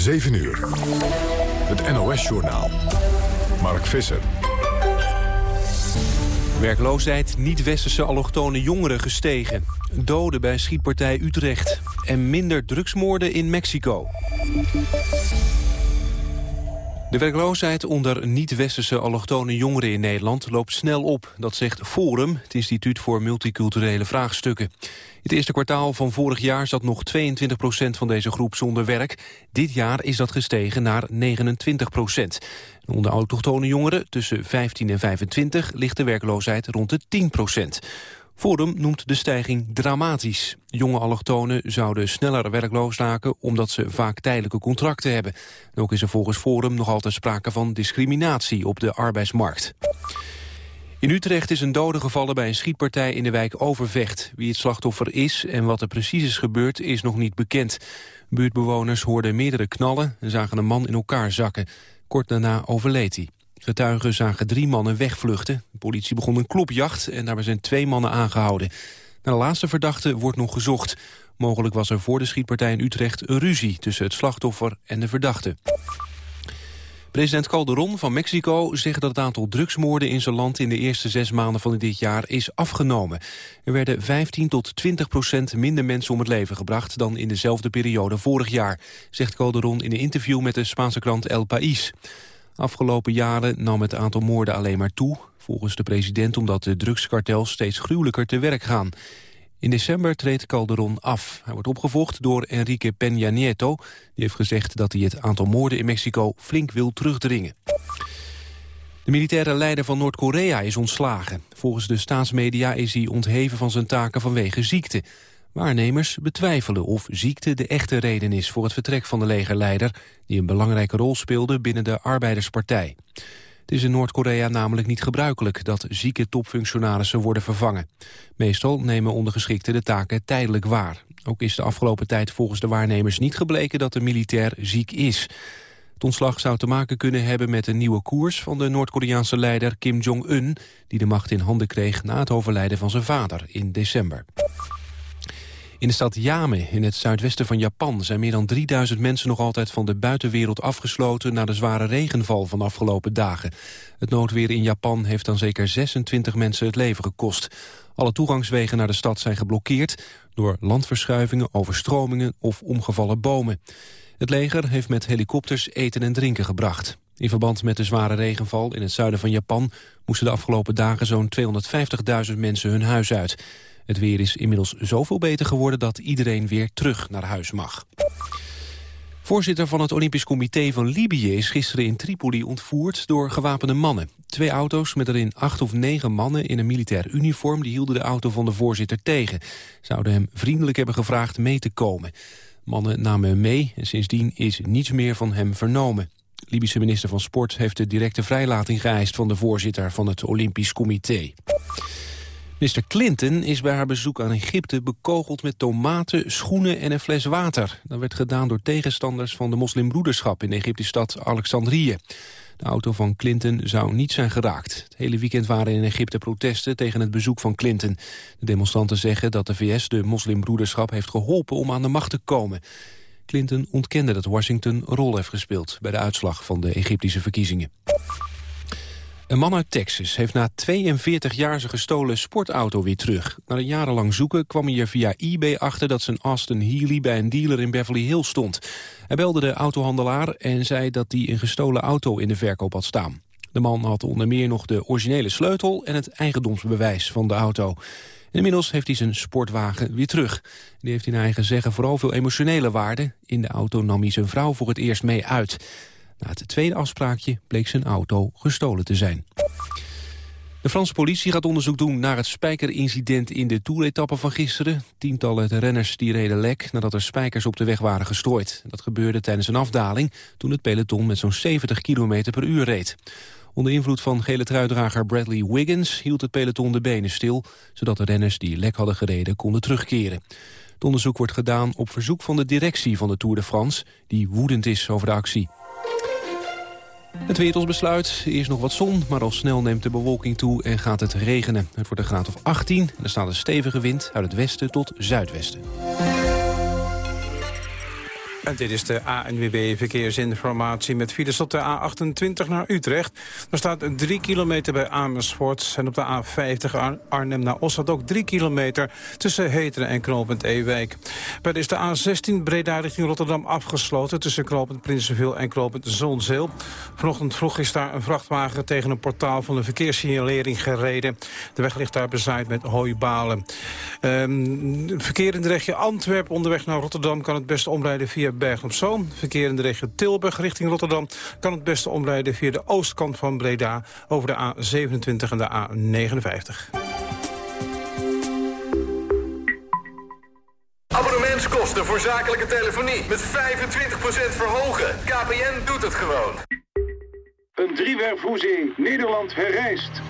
7 uur. Het NOS-journaal. Mark Visser. Werkloosheid niet-westerse allochtone jongeren gestegen. Doden bij schietpartij Utrecht. En minder drugsmoorden in Mexico. De werkloosheid onder niet-westerse allochtone jongeren in Nederland loopt snel op. Dat zegt Forum, het instituut voor multiculturele vraagstukken. Het eerste kwartaal van vorig jaar zat nog 22 procent van deze groep zonder werk. Dit jaar is dat gestegen naar 29 procent. Onder autochtone jongeren tussen 15 en 25 ligt de werkloosheid rond de 10 procent. Forum noemt de stijging dramatisch. Jonge allochtonen zouden sneller werkloos raken omdat ze vaak tijdelijke contracten hebben. ook is er volgens Forum nog altijd sprake van discriminatie op de arbeidsmarkt. In Utrecht is een dode gevallen bij een schietpartij in de wijk Overvecht. Wie het slachtoffer is en wat er precies is gebeurd is nog niet bekend. Buurtbewoners hoorden meerdere knallen en zagen een man in elkaar zakken. Kort daarna overleed hij. Getuigen zagen drie mannen wegvluchten. De politie begon een klopjacht en daarbij zijn twee mannen aangehouden. Naar de laatste verdachte wordt nog gezocht. Mogelijk was er voor de schietpartij in Utrecht een ruzie tussen het slachtoffer en de verdachte. President Calderon van Mexico zegt dat het aantal drugsmoorden in zijn land in de eerste zes maanden van dit jaar is afgenomen. Er werden 15 tot 20 procent minder mensen om het leven gebracht dan in dezelfde periode vorig jaar, zegt Calderon in een interview met de Spaanse krant El País. Afgelopen jaren nam het aantal moorden alleen maar toe, volgens de president omdat de drugskartels steeds gruwelijker te werk gaan. In december treedt Calderon af. Hij wordt opgevolgd door Enrique Peña Nieto. Die heeft gezegd dat hij het aantal moorden in Mexico flink wil terugdringen. De militaire leider van Noord-Korea is ontslagen. Volgens de staatsmedia is hij ontheven van zijn taken vanwege ziekte. Waarnemers betwijfelen of ziekte de echte reden is voor het vertrek van de legerleider... die een belangrijke rol speelde binnen de Arbeiderspartij. Het is in Noord-Korea namelijk niet gebruikelijk dat zieke topfunctionarissen worden vervangen. Meestal nemen ondergeschikten de taken tijdelijk waar. Ook is de afgelopen tijd volgens de waarnemers niet gebleken dat de militair ziek is. Het ontslag zou te maken kunnen hebben met een nieuwe koers van de Noord-Koreaanse leider Kim Jong-un... die de macht in handen kreeg na het overlijden van zijn vader in december. In de stad Yame, in het zuidwesten van Japan... zijn meer dan 3000 mensen nog altijd van de buitenwereld afgesloten... na de zware regenval van afgelopen dagen. Het noodweer in Japan heeft dan zeker 26 mensen het leven gekost. Alle toegangswegen naar de stad zijn geblokkeerd... door landverschuivingen, overstromingen of omgevallen bomen. Het leger heeft met helikopters eten en drinken gebracht. In verband met de zware regenval in het zuiden van Japan... moesten de afgelopen dagen zo'n 250.000 mensen hun huis uit... Het weer is inmiddels zoveel beter geworden dat iedereen weer terug naar huis mag. Voorzitter van het Olympisch Comité van Libië is gisteren in Tripoli ontvoerd door gewapende mannen. Twee auto's met erin acht of negen mannen in een militair uniform... die hielden de auto van de voorzitter tegen. Zouden hem vriendelijk hebben gevraagd mee te komen. Mannen namen hem mee en sindsdien is niets meer van hem vernomen. Libische minister van Sport heeft de directe vrijlating geëist... van de voorzitter van het Olympisch Comité. Minister Clinton is bij haar bezoek aan Egypte bekogeld met tomaten, schoenen en een fles water. Dat werd gedaan door tegenstanders van de moslimbroederschap in de Egyptische stad Alexandrië. De auto van Clinton zou niet zijn geraakt. Het hele weekend waren in Egypte protesten tegen het bezoek van Clinton. De demonstranten zeggen dat de VS de moslimbroederschap heeft geholpen om aan de macht te komen. Clinton ontkende dat Washington een rol heeft gespeeld bij de uitslag van de Egyptische verkiezingen. Een man uit Texas heeft na 42 jaar zijn gestolen sportauto weer terug. Na een jarenlang zoeken kwam hij er via eBay achter dat zijn Aston Healey bij een dealer in Beverly Hills stond. Hij belde de autohandelaar en zei dat hij een gestolen auto in de verkoop had staan. De man had onder meer nog de originele sleutel en het eigendomsbewijs van de auto. inmiddels heeft hij zijn sportwagen weer terug. Die heeft in eigen zeggen vooral veel emotionele waarde. In de auto nam hij zijn vrouw voor het eerst mee uit. Na het tweede afspraakje bleek zijn auto gestolen te zijn. De Franse politie gaat onderzoek doen naar het spijkerincident in de toeretappe van gisteren. Tientallen renners die reden lek nadat er spijkers op de weg waren gestrooid. Dat gebeurde tijdens een afdaling toen het peloton met zo'n 70 km per uur reed. Onder invloed van gele truidrager Bradley Wiggins hield het peloton de benen stil... zodat de renners die lek hadden gereden konden terugkeren. Het onderzoek wordt gedaan op verzoek van de directie van de Tour de France... die woedend is over de actie. Het weer tot besluit. Eerst nog wat zon, maar al snel neemt de bewolking toe en gaat het regenen. Het wordt een graad of 18 en er staat een stevige wind uit het westen tot zuidwesten. En dit is de ANWB Verkeersinformatie met files op de A28 naar Utrecht. Er staat 3 kilometer bij Amersfoort. En op de A50 Arnhem naar Os ook 3 kilometer tussen Heteren en Knoopend Ewijk. Bij is de A16 Breda richting Rotterdam afgesloten... tussen Knoopend Prinsenveel en Knoopend Zonzeel. Vanochtend vroeg is daar een vrachtwagen tegen een portaal van de verkeerssignalering gereden. De weg ligt daar bezaaid met hooibalen. Um, verkeer in de regio Antwerpen onderweg naar Rotterdam kan het beste omrijden via Bergen op Zoom. Verkeer in de regio Tilburg richting Rotterdam kan het beste omrijden via de oostkant van Breda over de A27 en de A59. Abonnementskosten voor zakelijke telefonie met 25% verhogen. KPN doet het gewoon. Een driewerfhoezing. Nederland herrijst.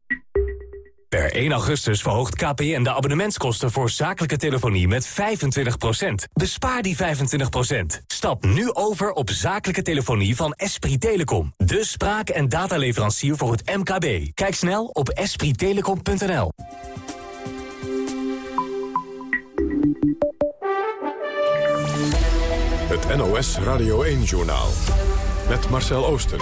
Per 1 augustus verhoogt KPN de abonnementskosten voor zakelijke telefonie met 25%. Bespaar die 25%. Stap nu over op zakelijke telefonie van Esprit Telecom. De spraak- en dataleverancier voor het MKB. Kijk snel op esprittelecom.nl. Het NOS Radio 1-journaal. Met Marcel Oosten.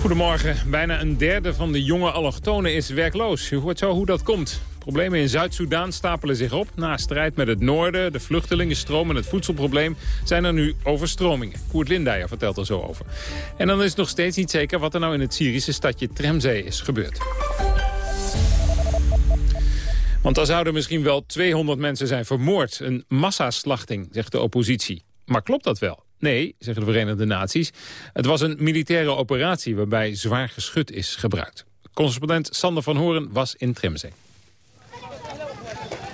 Goedemorgen. Bijna een derde van de jonge allochtonen is werkloos. U hoort zo hoe dat komt. Problemen in Zuid-Soedan stapelen zich op. Na strijd met het noorden, de vluchtelingenstroom en het voedselprobleem... zijn er nu overstromingen. Koert Lindijer vertelt er zo over. En dan is nog steeds niet zeker wat er nou in het Syrische stadje Tremzee is gebeurd. Want daar zouden misschien wel 200 mensen zijn vermoord. Een massaslachting, zegt de oppositie. Maar klopt dat wel? Nee, zeggen de Verenigde Naties. Het was een militaire operatie waarbij zwaar geschut is gebruikt. Correspondent Sander van Horen was in Tremzee.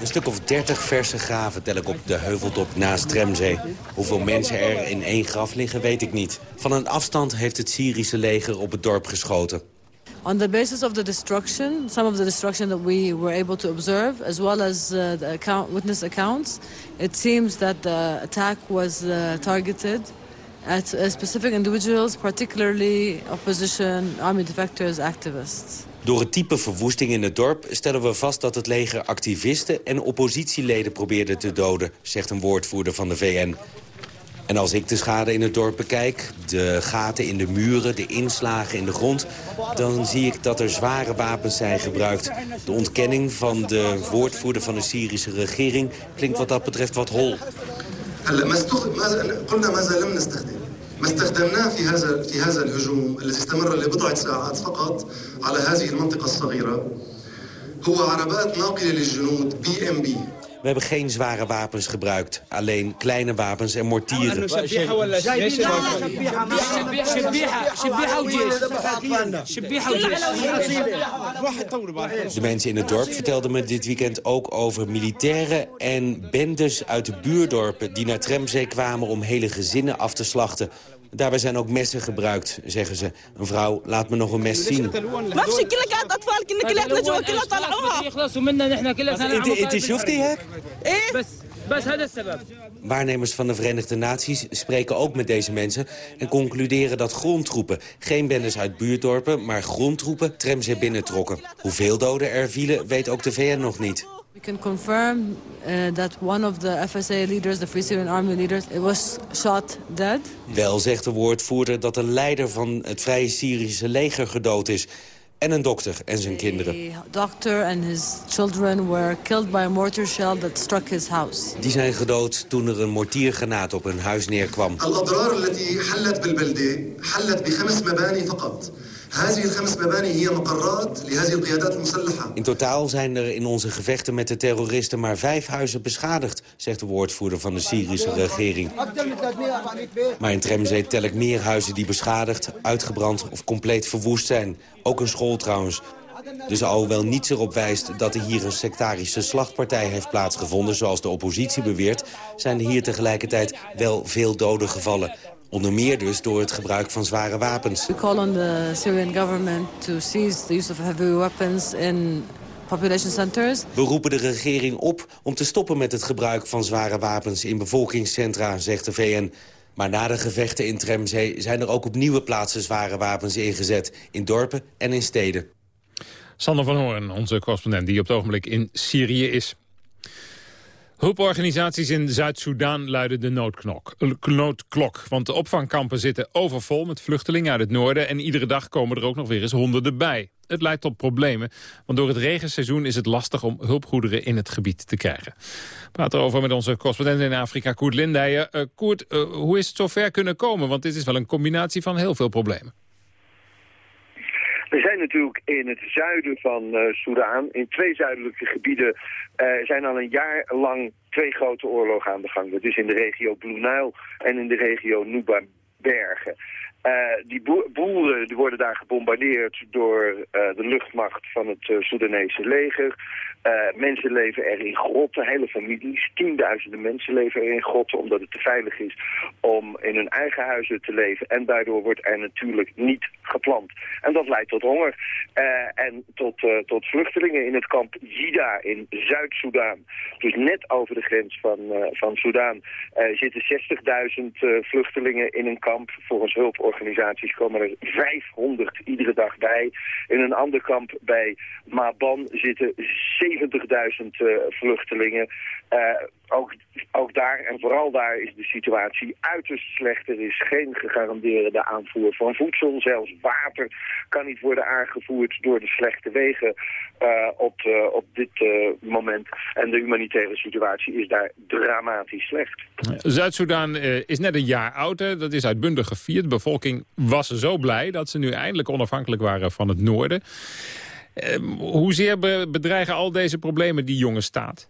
Een stuk of dertig verse graven tel ik op de heuveltop naast Tremzee. Hoeveel mensen er in één graf liggen, weet ik niet. Van een afstand heeft het Syrische leger op het dorp geschoten. On the basis of the destruction, some of the destruction that we were able to observe, as well as uh, the account, witness accounts, it seems that the attack was uh, targeted at uh, specific individuals, particularly opposition, army defectors, activists. Door het type verwoesting in het dorp stellen we vast dat het leger activisten en oppositieleden probeerde te doden, zegt een woordvoerder van de VN. En als ik de schade in het dorp bekijk, de gaten in de muren, de inslagen in de grond... dan zie ik dat er zware wapens zijn gebruikt. De ontkenning van de woordvoerder van de Syrische regering klinkt wat dat betreft wat hol. ما استخدمناه في هذا في هذا الهجوم الذي استمر لبضعة ساعات فقط على هذه المنطقة الصغيرة هو عربات ناقلة للجنود بي ام بي we hebben geen zware wapens gebruikt. Alleen kleine wapens en mortieren. De mensen in het dorp vertelden me dit weekend ook over militairen en bendes uit de buurdorpen... die naar Tremzee kwamen om hele gezinnen af te slachten. Daarbij zijn ook messen gebruikt, zeggen ze. Een vrouw, laat me nog een mes zien. Waarnemers van de Verenigde Naties spreken ook met deze mensen... en concluderen dat grondtroepen, geen bendes uit buurtdorpen... maar grondtroepen Tremzee binnentrokken. Hoeveel doden er vielen, weet ook de VN nog niet. We can confirm uh, that one of the FSA leaders, the Free Syrian Army leaders, it was shot dead. Wel zegt de woordvoerder dat de leider van het Vrije Syrische leger gedood is en een dokter en zijn kinderen. The doctor and his children were killed by a mortar shell that struck his house. Die zijn gedood toen er een mortiergranaat op hun huis neerkwam. In totaal zijn er in onze gevechten met de terroristen maar vijf huizen beschadigd, zegt de woordvoerder van de Syrische regering. Maar in Tremzee tel ik meer huizen die beschadigd, uitgebrand of compleet verwoest zijn. Ook een school trouwens. Dus alhoewel niets erop wijst dat er hier een sectarische slachtpartij heeft plaatsgevonden... zoals de oppositie beweert, zijn er hier tegelijkertijd wel veel doden gevallen. Onder meer dus door het gebruik van zware wapens. We call on the Syrian government to cease the use of heavy weapons in population centers. We roepen de regering op om te stoppen met het gebruik van zware wapens in bevolkingscentra, zegt de VN. Maar na de gevechten in Tremzee zijn er ook op nieuwe plaatsen zware wapens ingezet. In dorpen en in steden. Sander van Hoorn, onze correspondent die op het ogenblik in Syrië is. Hulporganisaties in Zuid-Soedan luiden de noodknok, noodklok. Want de opvangkampen zitten overvol met vluchtelingen uit het noorden... en iedere dag komen er ook nog weer eens honderden bij. Het leidt tot problemen, want door het regenseizoen is het lastig... om hulpgoederen in het gebied te krijgen. We praten erover met onze correspondent in Afrika, Koert Lindijen. Uh, Koert, uh, hoe is het zover kunnen komen? Want dit is wel een combinatie van heel veel problemen. We zijn natuurlijk in het zuiden van uh, in twee zuidelijke gebieden, uh, zijn al een jaar lang twee grote oorlogen aan de gang. Dat is in de regio Blue Nile en in de regio Nuba Bergen. Uh, die boeren die worden daar gebombardeerd door de luchtmacht van het uh, Soedanese leger. Mensen leven er in grotten, hele families, tienduizenden mensen leven er in grotten... omdat het te veilig is om in hun eigen huizen te leven. En daardoor wordt er natuurlijk niet geplant. En dat leidt tot honger en tot, tot vluchtelingen in het kamp Jida in Zuid-Soedan. Dus net over de grens van, van Soedan zitten 60.000 vluchtelingen in een kamp volgens hulporganisaties organisaties komen er 500 iedere dag bij. In een ander kamp bij Maban zitten 70.000 uh, vluchtelingen. Uh, ook, ook daar en vooral daar is de situatie uiterst slecht. Er is geen gegarandeerde aanvoer van voedsel. Zelfs water kan niet worden aangevoerd door de slechte wegen uh, op, op dit moment. En de humanitaire situatie is daar dramatisch slecht. Zuid-Soedan is net een jaar oud. Hè? Dat is uitbundig gevierd. De bevolking was zo blij dat ze nu eindelijk onafhankelijk waren van het noorden. Hoezeer bedreigen al deze problemen die jonge staat?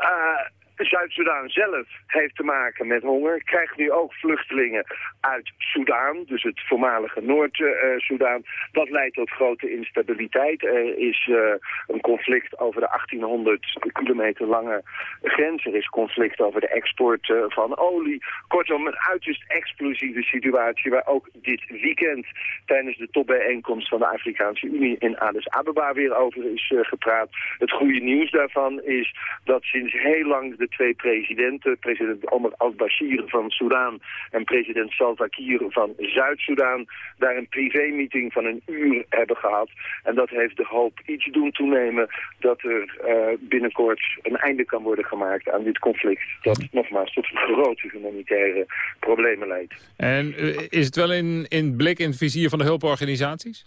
Uh, Zuid-Soedan zelf heeft te maken met honger. Krijgt nu ook vluchtelingen uit Soedan, dus het voormalige Noord-Soedan. Dat leidt tot grote instabiliteit. Er is uh, een conflict over de 1800 kilometer lange grens. Er is conflict over de export uh, van olie. Kortom, een uiterst explosieve situatie waar ook dit weekend tijdens de topbijeenkomst van de Afrikaanse Unie in Addis Ababa weer over is uh, gepraat. Het goede nieuws daarvan is dat sinds heel lang twee presidenten, president Omar al-Bashir van Soedan en president Salva Kiir van Zuid-Soedan, daar een privé-meeting van een uur hebben gehad. En dat heeft de hoop iets doen toenemen dat er uh, binnenkort een einde kan worden gemaakt aan dit conflict. Dat nogmaals tot grote humanitaire problemen leidt. En uh, is het wel in, in blik in het vizier van de hulporganisaties?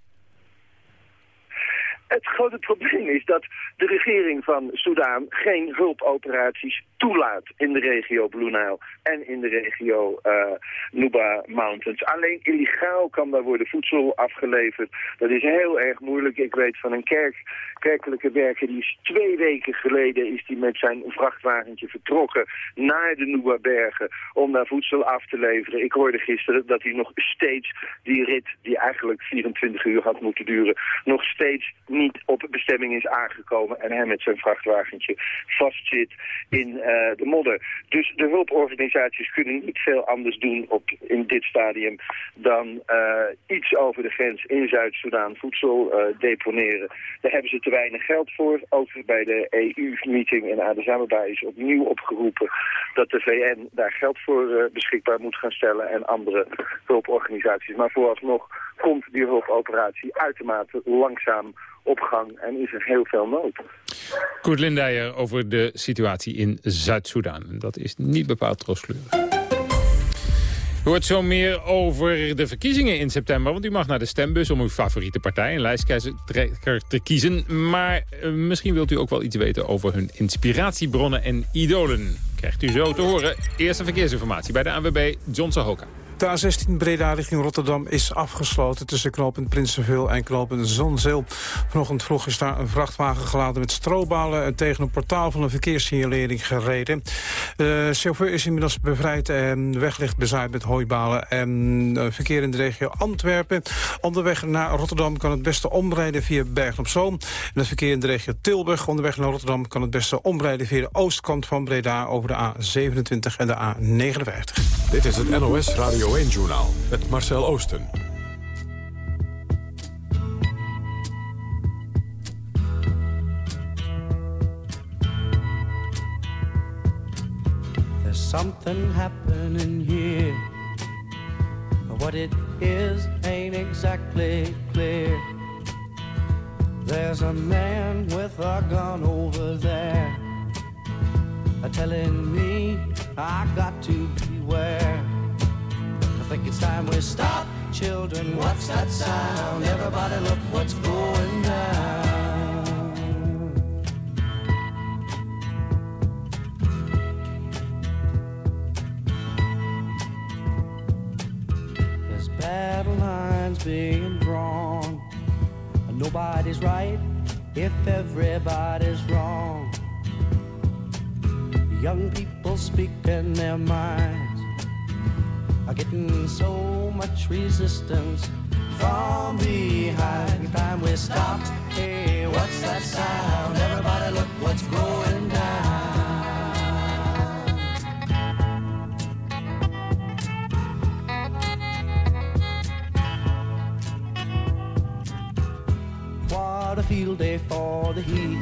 Het grote probleem is dat de regering van Soudaan geen hulpoperaties toelaat in de regio Blue Nile en in de regio uh, Nuba Mountains. Alleen illegaal kan daar worden voedsel afgeleverd. Dat is heel erg moeilijk. Ik weet van een kerk, kerkelijke werker, die is twee weken geleden is die met zijn vrachtwagentje vertrokken naar de Nuba bergen om daar voedsel af te leveren. Ik hoorde gisteren dat hij nog steeds die rit, die eigenlijk 24 uur had moeten duren, nog steeds niet op bestemming is aangekomen en hij met zijn vrachtwagentje vastzit in uh, de modder. Dus de hulporganisaties kunnen niet veel anders doen op, in dit stadium dan uh, iets over de grens in Zuid-Soedan voedsel uh, deponeren. Daar hebben ze te weinig geld voor. Ook bij de EU-meeting in Addis Ababa is opnieuw opgeroepen dat de VN daar geld voor beschikbaar moet gaan stellen en andere hulporganisaties. Maar vooralsnog komt die hulpoperatie uitermate langzaam op gang en is er heel veel nood. Koert Lindijer over de situatie in Zuid-Soedan. Dat is niet bepaald troostkleurig. U hoort zo meer over de verkiezingen in september. Want u mag naar de stembus om uw favoriete partij en lijstkeizer te kiezen. Maar uh, misschien wilt u ook wel iets weten over hun inspiratiebronnen en idolen. Krijgt u zo te horen. Eerste verkeersinformatie bij de ANWB, John Sahoka. De A16 Breda richting Rotterdam is afgesloten... tussen knooppunt Prinsenveel en knooppunt Zonzeel. Vanochtend vroeg is daar een vrachtwagen geladen met strobalen... en tegen een portaal van een verkeerssignalering gereden. De chauffeur is inmiddels bevrijd en weg ligt bezaaid met hooibalen... en verkeer in de regio Antwerpen. Onderweg naar Rotterdam kan het beste omrijden via Bergen op Zoom. En het verkeer in de regio Tilburg onderweg naar Rotterdam... kan het beste omrijden via de oostkant van Breda... over de A27 en de A59. Dit is het NOS Radio 1-journaal met Marcel Oosten. There's something happening here. What it is ain't exactly clear. There's a man with a gun over there telling me I got to beware. It's time we stop, children. What's that sound? Everybody, look what's going down. There's battle lines being drawn. Nobody's right if everybody's wrong. Young people speaking their minds are getting so much resistance from behind. Time we stop. Hey, what's that sound? Everybody, look what's going down. What a field day for the heat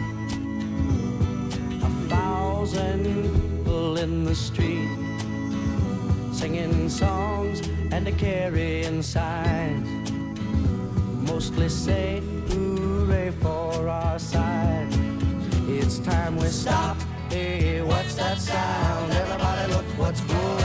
A thousand people in the street singing songs and a carrying signs. Mostly say hooray for our side. It's time we stop. Hey, what's that sound? Everybody look what's going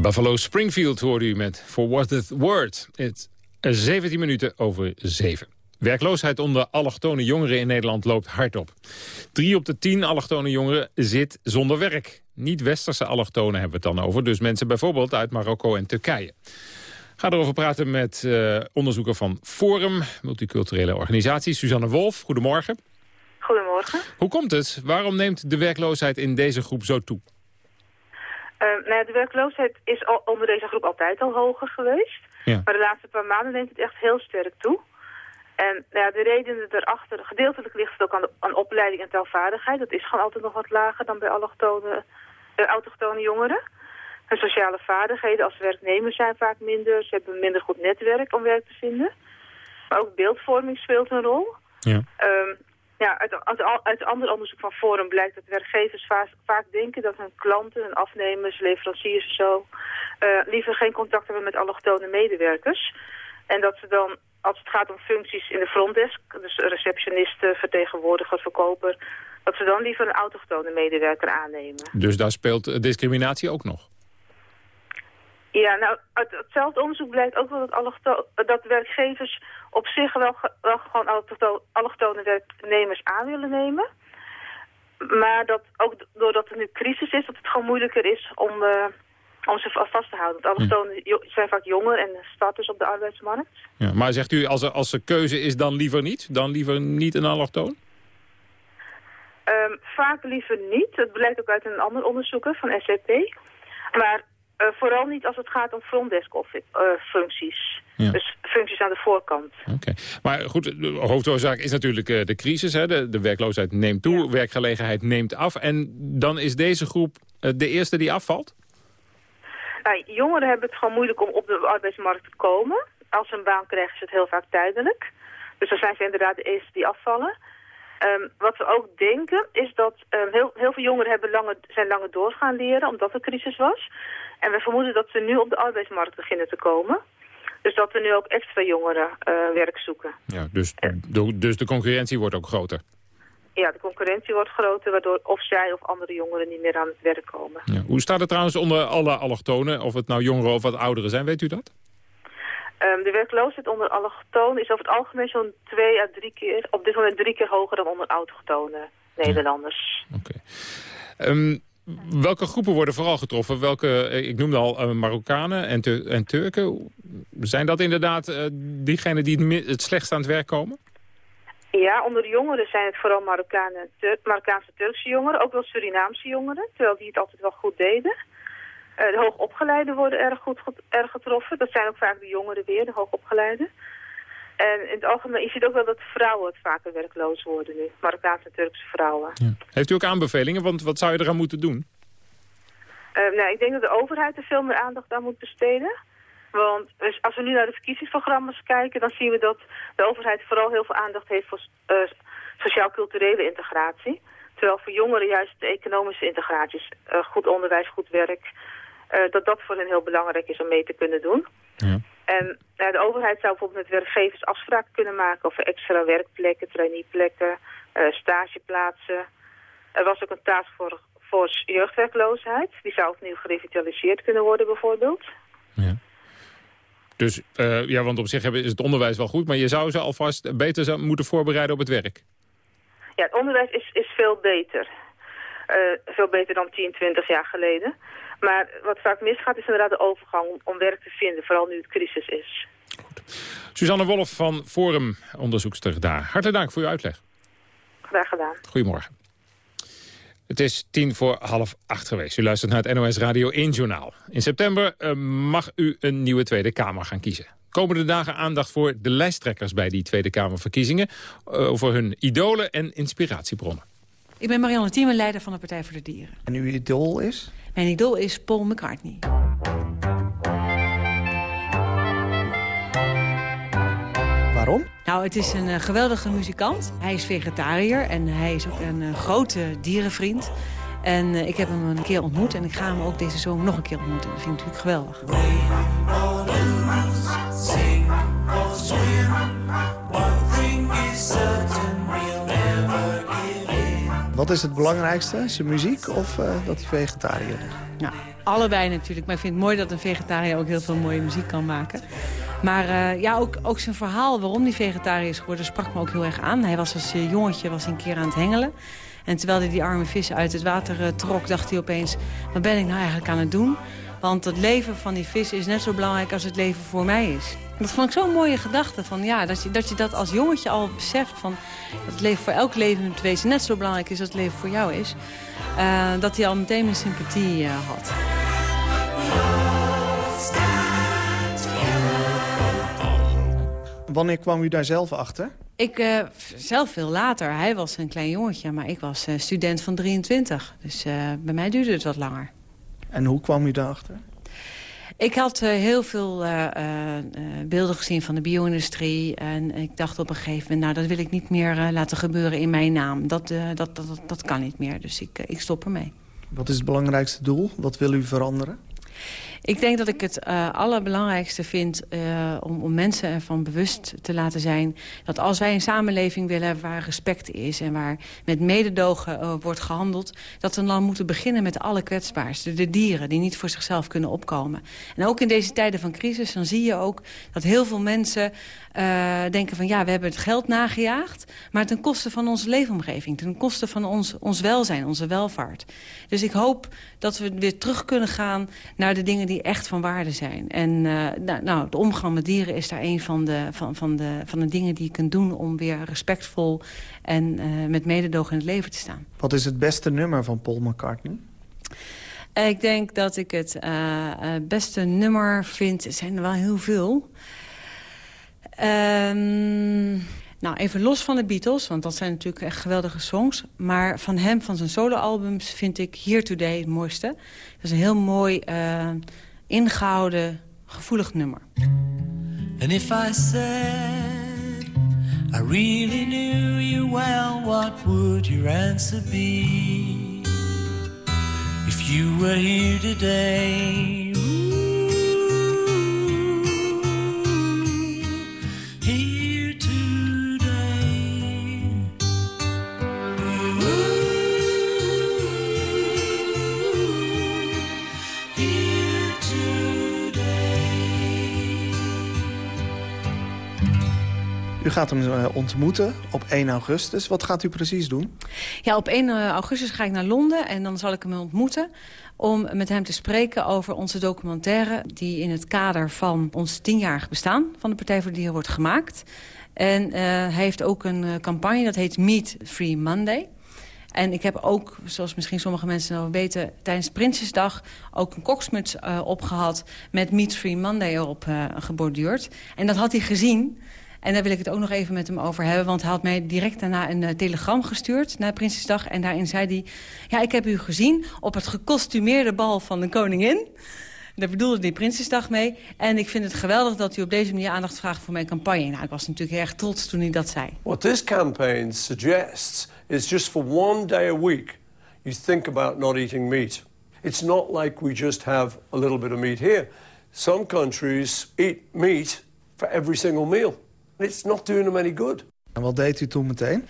Buffalo Springfield hoorde u met For What It Word. Het 17 minuten over 7. Werkloosheid onder allochtone jongeren in Nederland loopt hard op. Drie op de tien allochtone jongeren zit zonder werk. Niet-westerse allochtonen hebben we het dan over. Dus mensen bijvoorbeeld uit Marokko en Turkije. Ga erover praten met eh, onderzoeker van Forum, multiculturele organisatie, Suzanne Wolf. Goedemorgen. Goedemorgen. Hoe komt het? Waarom neemt de werkloosheid in deze groep zo toe? Uh, nou ja, de werkloosheid is al, onder deze groep altijd al hoger geweest. Ja. Maar de laatste paar maanden neemt het echt heel sterk toe. En nou ja, de redenen erachter, gedeeltelijk ligt het ook aan, de, aan opleiding en taalvaardigheid. Dat is gewoon altijd nog wat lager dan bij allochtone, uh, autochtone jongeren. Hun sociale vaardigheden als werknemers zijn vaak minder. Ze hebben een minder goed netwerk om werk te vinden. Maar ook beeldvorming speelt een rol. Ja. Um, ja, uit, uit, uit ander onderzoek van Forum blijkt dat werkgevers vaak, vaak denken dat hun klanten, hun afnemers, leveranciers en zo, uh, liever geen contact hebben met allochtone medewerkers. En dat ze dan, als het gaat om functies in de frontdesk, dus receptioniste, vertegenwoordiger, verkoper, dat ze dan liever een autochtone medewerker aannemen. Dus daar speelt discriminatie ook nog? Ja, nou, uit hetzelfde onderzoek blijkt ook wel dat, dat werkgevers op zich wel, wel gewoon allochtone werknemers aan willen nemen. Maar dat ook doordat er nu crisis is, dat het gewoon moeilijker is om, uh, om ze vast te houden. Want allochtonen zijn vaak jonger en starters op de arbeidsmarkt. Ja, maar zegt u, als er, als er keuze is, dan liever niet? Dan liever niet een allochtoon? Um, vaak liever niet. Dat blijkt ook uit een ander onderzoek van SCP. Maar uh, vooral niet als het gaat om frontdesk of, uh, functies. Ja. Dus functies aan de voorkant. Oké. Okay. Maar goed, de hoofdoorzaak is natuurlijk uh, de crisis. Hè? De, de werkloosheid neemt toe, ja. werkgelegenheid neemt af. En dan is deze groep de eerste die afvalt? Nou, jongeren hebben het gewoon moeilijk om op de arbeidsmarkt te komen. Als ze een baan krijgen is het heel vaak tijdelijk. Dus dan zijn ze inderdaad de eerste die afvallen. Um, wat we ook denken is dat um, heel, heel veel jongeren hebben lange, zijn langer door gaan leren omdat er crisis was. En we vermoeden dat ze nu op de arbeidsmarkt beginnen te komen. Dus dat we nu ook extra jongeren uh, werk zoeken. Ja, dus, de, dus de concurrentie wordt ook groter? ja, de concurrentie wordt groter, waardoor of zij of andere jongeren niet meer aan het werk komen. Ja. Hoe staat het trouwens onder alle allochtonen, of het nou jongeren of wat ouderen zijn, weet u dat? Um, de werkloosheid onder allochtonen is over het algemeen zo'n twee à drie keer, op dit moment drie keer hoger dan onder autochtone Nederlanders. Oké. Um, welke groepen worden vooral getroffen? Welke, eh, ik noemde al uh, Marokkanen en, en, Turken. Zijn dat inderdaad uh, diegenen die het, het slechtst aan het werk komen? Ja, onder de jongeren zijn het vooral Marokkanen, Tur Marokkaanse Turkse jongeren, ook wel Surinaamse jongeren, terwijl die het altijd wel goed deden. Uh, de hoogopgeleiden worden erg goed erg getroffen. Dat zijn ook vaak de jongeren weer, de hoogopgeleiden. En in het algemeen, je ziet ook wel dat vrouwen het vaker werkloos worden nu. Marokkaanse en Turkse vrouwen. Ja. Heeft u ook aanbevelingen? Want wat zou je eraan moeten doen? Uh, nou, ik denk dat de overheid er veel meer aandacht aan moet besteden. Want als we nu naar de verkiezingsprogramma's kijken... dan zien we dat de overheid vooral heel veel aandacht heeft voor uh, sociaal-culturele integratie. Terwijl voor jongeren juist de economische integraties, uh, goed onderwijs, goed werk... dat dat voor hen heel belangrijk is om mee te kunnen doen. Ja. En ja, de overheid zou bijvoorbeeld met werkgevers afspraken kunnen maken over extra werkplekken, traineeplekken, uh, stageplaatsen. Er was ook een taskforce jeugdwerkloosheid. Die zou opnieuw gerevitaliseerd kunnen worden bijvoorbeeld. Ja. Dus uh, ja, want op zich is het onderwijs wel goed, maar je zou ze alvast beter moeten voorbereiden op het werk. Ja, het onderwijs is, is veel beter. Uh, veel beter dan 10, 20 jaar geleden. Maar wat vaak misgaat is inderdaad de overgang om, om werk te vinden, vooral nu het crisis is. Goed. Suzanne Wolf van Forum, onderzoekster daar. Hartelijk dank voor uw uitleg. Graag gedaan. Goedemorgen. Het is tien voor half acht geweest. U luistert naar het NOS Radio 1 Journaal. In september uh, mag u een nieuwe Tweede Kamer gaan kiezen. Komende dagen aandacht voor de lijsttrekkers bij die Tweede Kamerverkiezingen. Uh, over hun idolen en inspiratiebronnen. Ik ben Marianne Thieme, leider van de Partij voor de Dieren. En uw idool is? Mijn idool is Paul McCartney. Waarom? Nou, het is een uh, geweldige muzikant. Hij is vegetariër en hij is ook een uh, grote dierenvriend. En uh, ik heb hem een keer ontmoet en ik ga hem ook deze zomer nog een keer ontmoeten. Dat vind ik natuurlijk geweldig. Wat is het belangrijkste? Zijn muziek of uh, dat hij vegetariër is? Nou, allebei natuurlijk. Maar ik vind het mooi dat een vegetariër ook heel veel mooie muziek kan maken. Maar uh, ja, ook, ook zijn verhaal waarom hij vegetariër is geworden... sprak me ook heel erg aan. Hij was als uh, jongetje was een keer aan het hengelen. En terwijl hij die arme vissen uit het water trok... dacht hij opeens, wat ben ik nou eigenlijk aan het doen? Want het leven van die vis is net zo belangrijk als het leven voor mij is. Dat vond ik zo'n mooie gedachte. Van, ja, dat, je, dat je dat als jongetje al beseft. Van, dat het leven voor elk levend wezen net zo belangrijk is als het leven voor jou is. Uh, dat hij al meteen mijn sympathie uh, had. Wanneer kwam u daar zelf achter? Ik uh, zelf veel later. Hij was een klein jongetje, maar ik was student van 23. Dus bij mij duurde het wat langer. En hoe kwam u daarachter? Ik had uh, heel veel uh, uh, beelden gezien van de bio-industrie. En ik dacht op een gegeven moment, nou, dat wil ik niet meer laten gebeuren in mijn naam. Dat, dat, dat, dat, dat kan niet meer, dus ik, ik stop ermee. Wat is het belangrijkste doel? Wat wil u veranderen? Ik denk dat ik het uh, allerbelangrijkste vind uh, om, om mensen ervan bewust te laten zijn... dat als wij een samenleving willen waar respect is en waar met mededogen uh, wordt gehandeld... dat we dan moeten beginnen met alle kwetsbaarste, de dieren die niet voor zichzelf kunnen opkomen. En ook in deze tijden van crisis, dan zie je ook dat heel veel mensen uh, denken van ja, we hebben het geld nagejaagd... maar ten koste van onze leefomgeving, ten koste van ons, ons welzijn, onze welvaart. Dus ik hoop dat we weer terug kunnen gaan naar de dingen die echt van waarde zijn. En uh, nou, nou, de omgang met dieren is daar een van de, van, van, de, van de dingen die je kunt doen... om weer respectvol en uh, met mededogen in het leven te staan. Wat is het beste nummer van Paul McCartney? Ik denk dat ik het beste nummer vind... Er zijn er wel heel veel... Um, nou, even los van de Beatles, want dat zijn natuurlijk echt geweldige songs. Maar van hem, van zijn soloalbums, vind ik Here Today het mooiste. Dat is een heel mooi, uh, ingehouden, gevoelig nummer. And if I said I really knew you well, what would your answer be? If you were here today U gaat hem eh, ontmoeten op 1 augustus. Wat gaat u precies doen? Ja, op 1 augustus ga ik naar Londen en dan zal ik hem ontmoeten om met hem te spreken over onze documentaire... die in het kader van ons tienjarig bestaan van de Partij voor de Dieren wordt gemaakt. En uh, hij heeft ook een campagne, dat heet Meet Free Monday. En ik heb ook, zoals misschien sommige mensen nou weten... tijdens Prinsjesdag ook een koksmuts opgehad... met Meet Free Monday erop geborduurd. En dat had hij gezien... En daar wil ik het ook nog even met hem over hebben. Want hij had mij direct daarna een uh, telegram gestuurd na Prinsjesdag. En daarin zei hij... Ja, ik heb u gezien op het gekostumeerde bal van de koningin. Daar bedoelde hij Prinsjesdag mee. En ik vind het geweldig dat u op deze manier aandacht vraagt voor mijn campagne. Nou, ik was natuurlijk erg trots toen hij dat zei. What this campaign suggests is just for one day a week... you think about not eating meat. It's not like we just have a little bit of meat here. Some countries eat meat for every single meal. It's not doing them any good. En wat deed u toen meteen?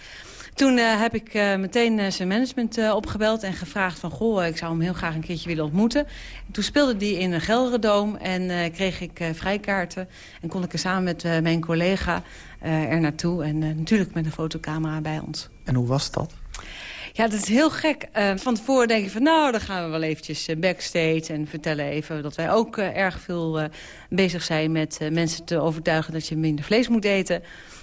Toen uh, heb ik uh, meteen uh, zijn management opgebeld en gevraagd van... goh, ik zou hem heel graag een keertje willen ontmoeten. En toen speelde die in een Gelderdoom en kreeg ik vrijkaarten... en kon ik er samen met mijn collega er naartoe. En natuurlijk met een fotocamera bij ons. En hoe was dat? Ja, dat is heel gek. Uh, van tevoren denk je van, nou, dan gaan we wel eventjes backstage... en vertellen even dat wij ook uh, erg veel bezig zijn met mensen te overtuigen... dat je minder vlees moet eten.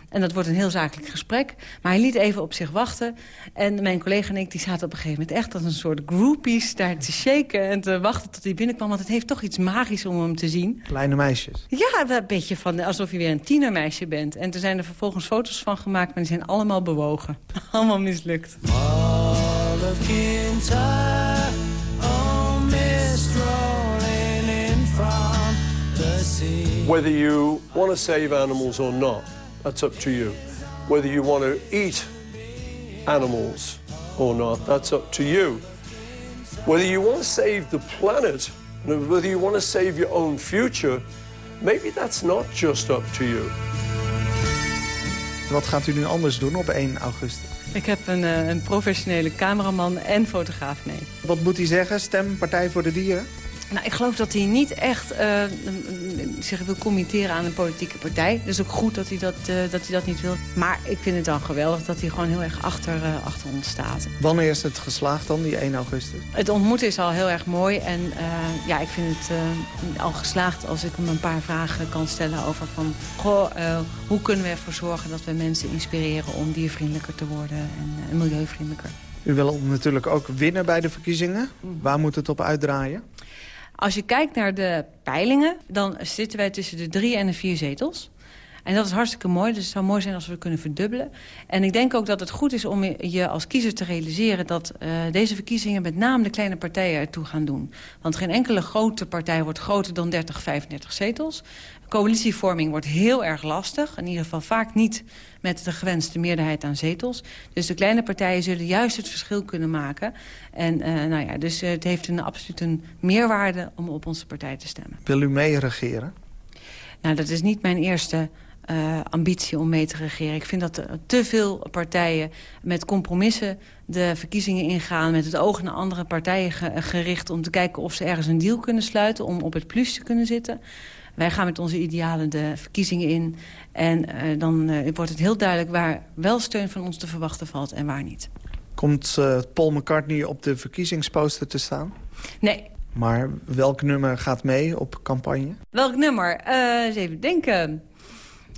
En dat wordt een heel zakelijk gesprek. Maar hij liet even op zich wachten. En mijn collega en ik die zaten op een gegeven moment echt als een soort groupies... daar te shaken en te wachten tot hij binnenkwam. Want het heeft toch iets magisch om hem te zien. Kleine meisjes? Ja, een beetje van alsof je weer een tienermeisje bent. En er zijn er vervolgens foto's van gemaakt, maar die zijn allemaal bewogen. allemaal mislukt. Whether you want to save animals or not, that's up to you. Whether you want to eat animals or not, that's up to you. Whether you want to save the planet, whether you want to save your own future, maybe that's not just up to you. Wat gaat u nu anders doen op 1 augustus? Ik heb een, uh, een professionele cameraman en fotograaf mee. Wat moet hij zeggen? Stem Partij voor de Dieren? Nou, ik geloof dat hij niet echt uh, zich wil committeren aan een politieke partij. Het is ook goed dat hij dat, uh, dat hij dat niet wil. Maar ik vind het dan geweldig dat hij gewoon heel erg achter, uh, achter ons staat. Wanneer is het geslaagd dan, die 1 augustus? Het ontmoeten is al heel erg mooi. En ja, ik vind het al geslaagd als ik hem een paar vragen kan stellen over van... Goh, hoe kunnen we ervoor zorgen dat we mensen inspireren om diervriendelijker te worden en milieuvriendelijker. U wil natuurlijk ook winnen bij de verkiezingen. Waar moet het op uitdraaien? Als je kijkt naar de peilingen, dan zitten wij tussen de drie en de vier zetels. En dat is hartstikke mooi, dus het zou mooi zijn als we het kunnen verdubbelen. En ik denk ook dat het goed is om je als kiezer te realiseren... dat uh, deze verkiezingen met name de kleine partijen ertoe gaan doen. Want geen enkele grote partij wordt groter dan 30, 35 zetels. Coalitievorming wordt heel erg lastig. In ieder geval vaak niet met de gewenste meerderheid aan zetels. Dus de kleine partijen zullen juist het verschil kunnen maken. En uh, nou ja, dus uh, het heeft een, absoluut een meerwaarde om op onze partij te stemmen. Wil u mee regeren? Nou, dat is niet mijn eerste uh, ambitie om mee te regeren. Ik vind dat te veel partijen met compromissen de verkiezingen ingaan... met het oog naar andere partijen gericht om te kijken of ze ergens een deal kunnen sluiten... om op het plus te kunnen zitten. Wij gaan met onze idealen de verkiezingen in. En uh, dan uh, wordt het heel duidelijk waar wel steun van ons te verwachten valt en waar niet. Komt Paul McCartney op de verkiezingsposter te staan? Nee. Maar welk nummer gaat mee op campagne? Welk nummer? eens even denken.